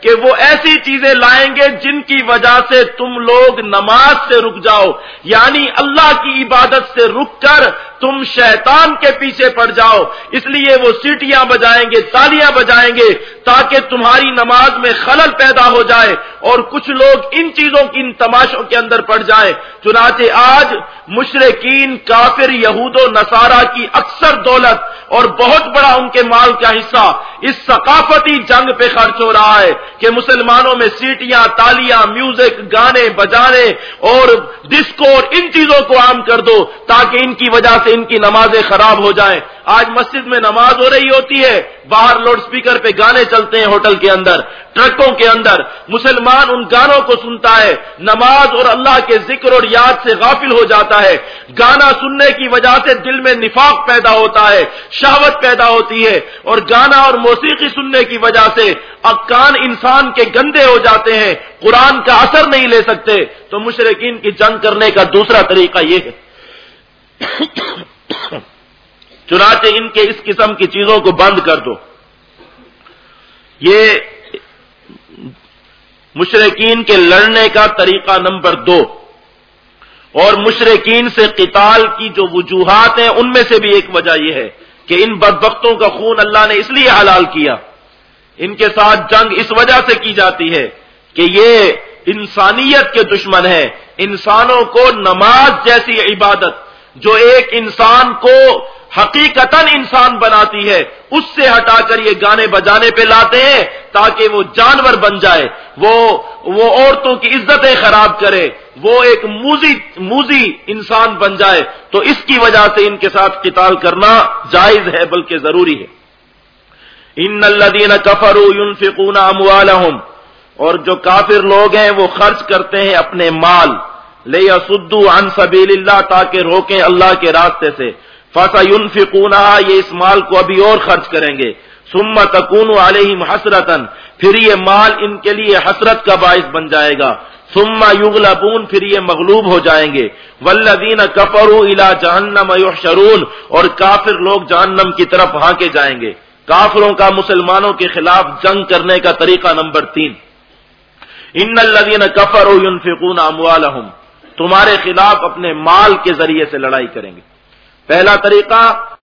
کہ وہ ایسی چیزیں لائیں گے جن کی وجہ سے تم لوگ نماز سے رک جاؤ یعنی اللہ کی عبادت سے رک کر تم شیطان کے پیچھے پڑ جاؤ۔ اس لیے وہ سیٹیاں بجائیں گے، تالیاں بجائیں گے، تاکہ تمہاری نماز میں خلل پیدا ہو جائے اور کچھ لوگ ان چیزوں کی، ان تماشوں کے اندر پڑ جائیں۔ چنانچہ آج مشرقین کافر، یہود و نصارہ کی اکثر دولت اور بہت بڑا ان کے مال کا حصہ اس ثقافتی جنگ پہ خرچ ہو رہا ہے کہ مسلمانوں میں سیٹیاں، تالیاں، میوزک، گانے بجانے اور ڈسکو اور ان چیزوں کو عام کر دو تاکہ ان کی وجہ سے ان کی نمازیں خراب ہو جائیں۔ آج مسجد میں نماز ہو رہی ہوتی ہے، باہر لاؤڈ سپیکر پہ گانے چلتے ہیں ہوٹل کے اندر، ٹرکوں کے اندر۔ مسلمان ان گانوں کو سنتا ہے۔ نماز اور اللہ کے ذکر اور یاد سے غافل ہو جاتا ہے۔ گانا سننے کی وجہ سے دل میں نفاق پیدا ہوتا ہے، شہوت پیدا ہوتی ہے۔ اور گانا اور موسیقی سننے کی وجہ سے کان انسان کے گندے ہو جاتے ہیں، قرآن کا اثر نہیں لے سکتے۔ تو مشرقین کی جنگ کرنے کا دوسرا طریقہ یہ ہے۔ چنانچہ ان کے اس قسم کی چیزوں کو بند کر دو۔ یہ مشرقین کے لڑنے کا طریقہ نمبر دو۔ اور مشرقین سے قتال کی جو وجوہات ہیں، ان میں سے بھی ایک وجہ یہ ہے کہ ان بدبختوں کا خون اللہ نے اس لیے حلال کیا۔ ان کے ساتھ جنگ اس وجہ سے کی جاتی ہے کہ یہ انسانیت کے دشمن ہے انسانوں کو نماز جیسی عبادت جو ایک انسان کو حقیقت انسان بناتی ہے، اس سے ہٹا کر یہ گانے بجانے پہ لاتے ہیں تاکہ وہ جانور بن جائے، وہ وہ عورتوں کی عزتیں خراب کرے، وہ ایک موزی موزی انسان بن جائے۔ تو اس کی وجہ سے ان کے ساتھ قتال کرنا جائز ہے، بلکہ ضروری ہے۔ ان الدین کفر ينفقون اموالهم، اور جو کافر لوگ ہیں، وہ خرچ کرتے ہیں اپنے مال۔ لے سدو ان سبیل اللہ تاکہ روکیں اللہ کے راستے سے۔ فسا یون یہ اس مال کو ابھی اور خرچ کریں گے۔ سما تکون علیہم حسرتن پھر یہ مال ان کے لیے حسرت کا باعث بن جائے گا۔ سما یغلبون پھر یہ مغلوب ہو جائیں گے۔ ولدین کفر الا جہنم شرون اور کافر لوگ جہنم کی طرف ہانکے جائیں گے۔ کافروں کا مسلمانوں کے خلاف جنگ کرنے کا طریقہ نمبر تین۔ ان الدین کفر ينفقون اموالهم تمہارے خلاف اپنے مال کے ذریعے سے لڑائی کریں گے۔ پہلا طریقہ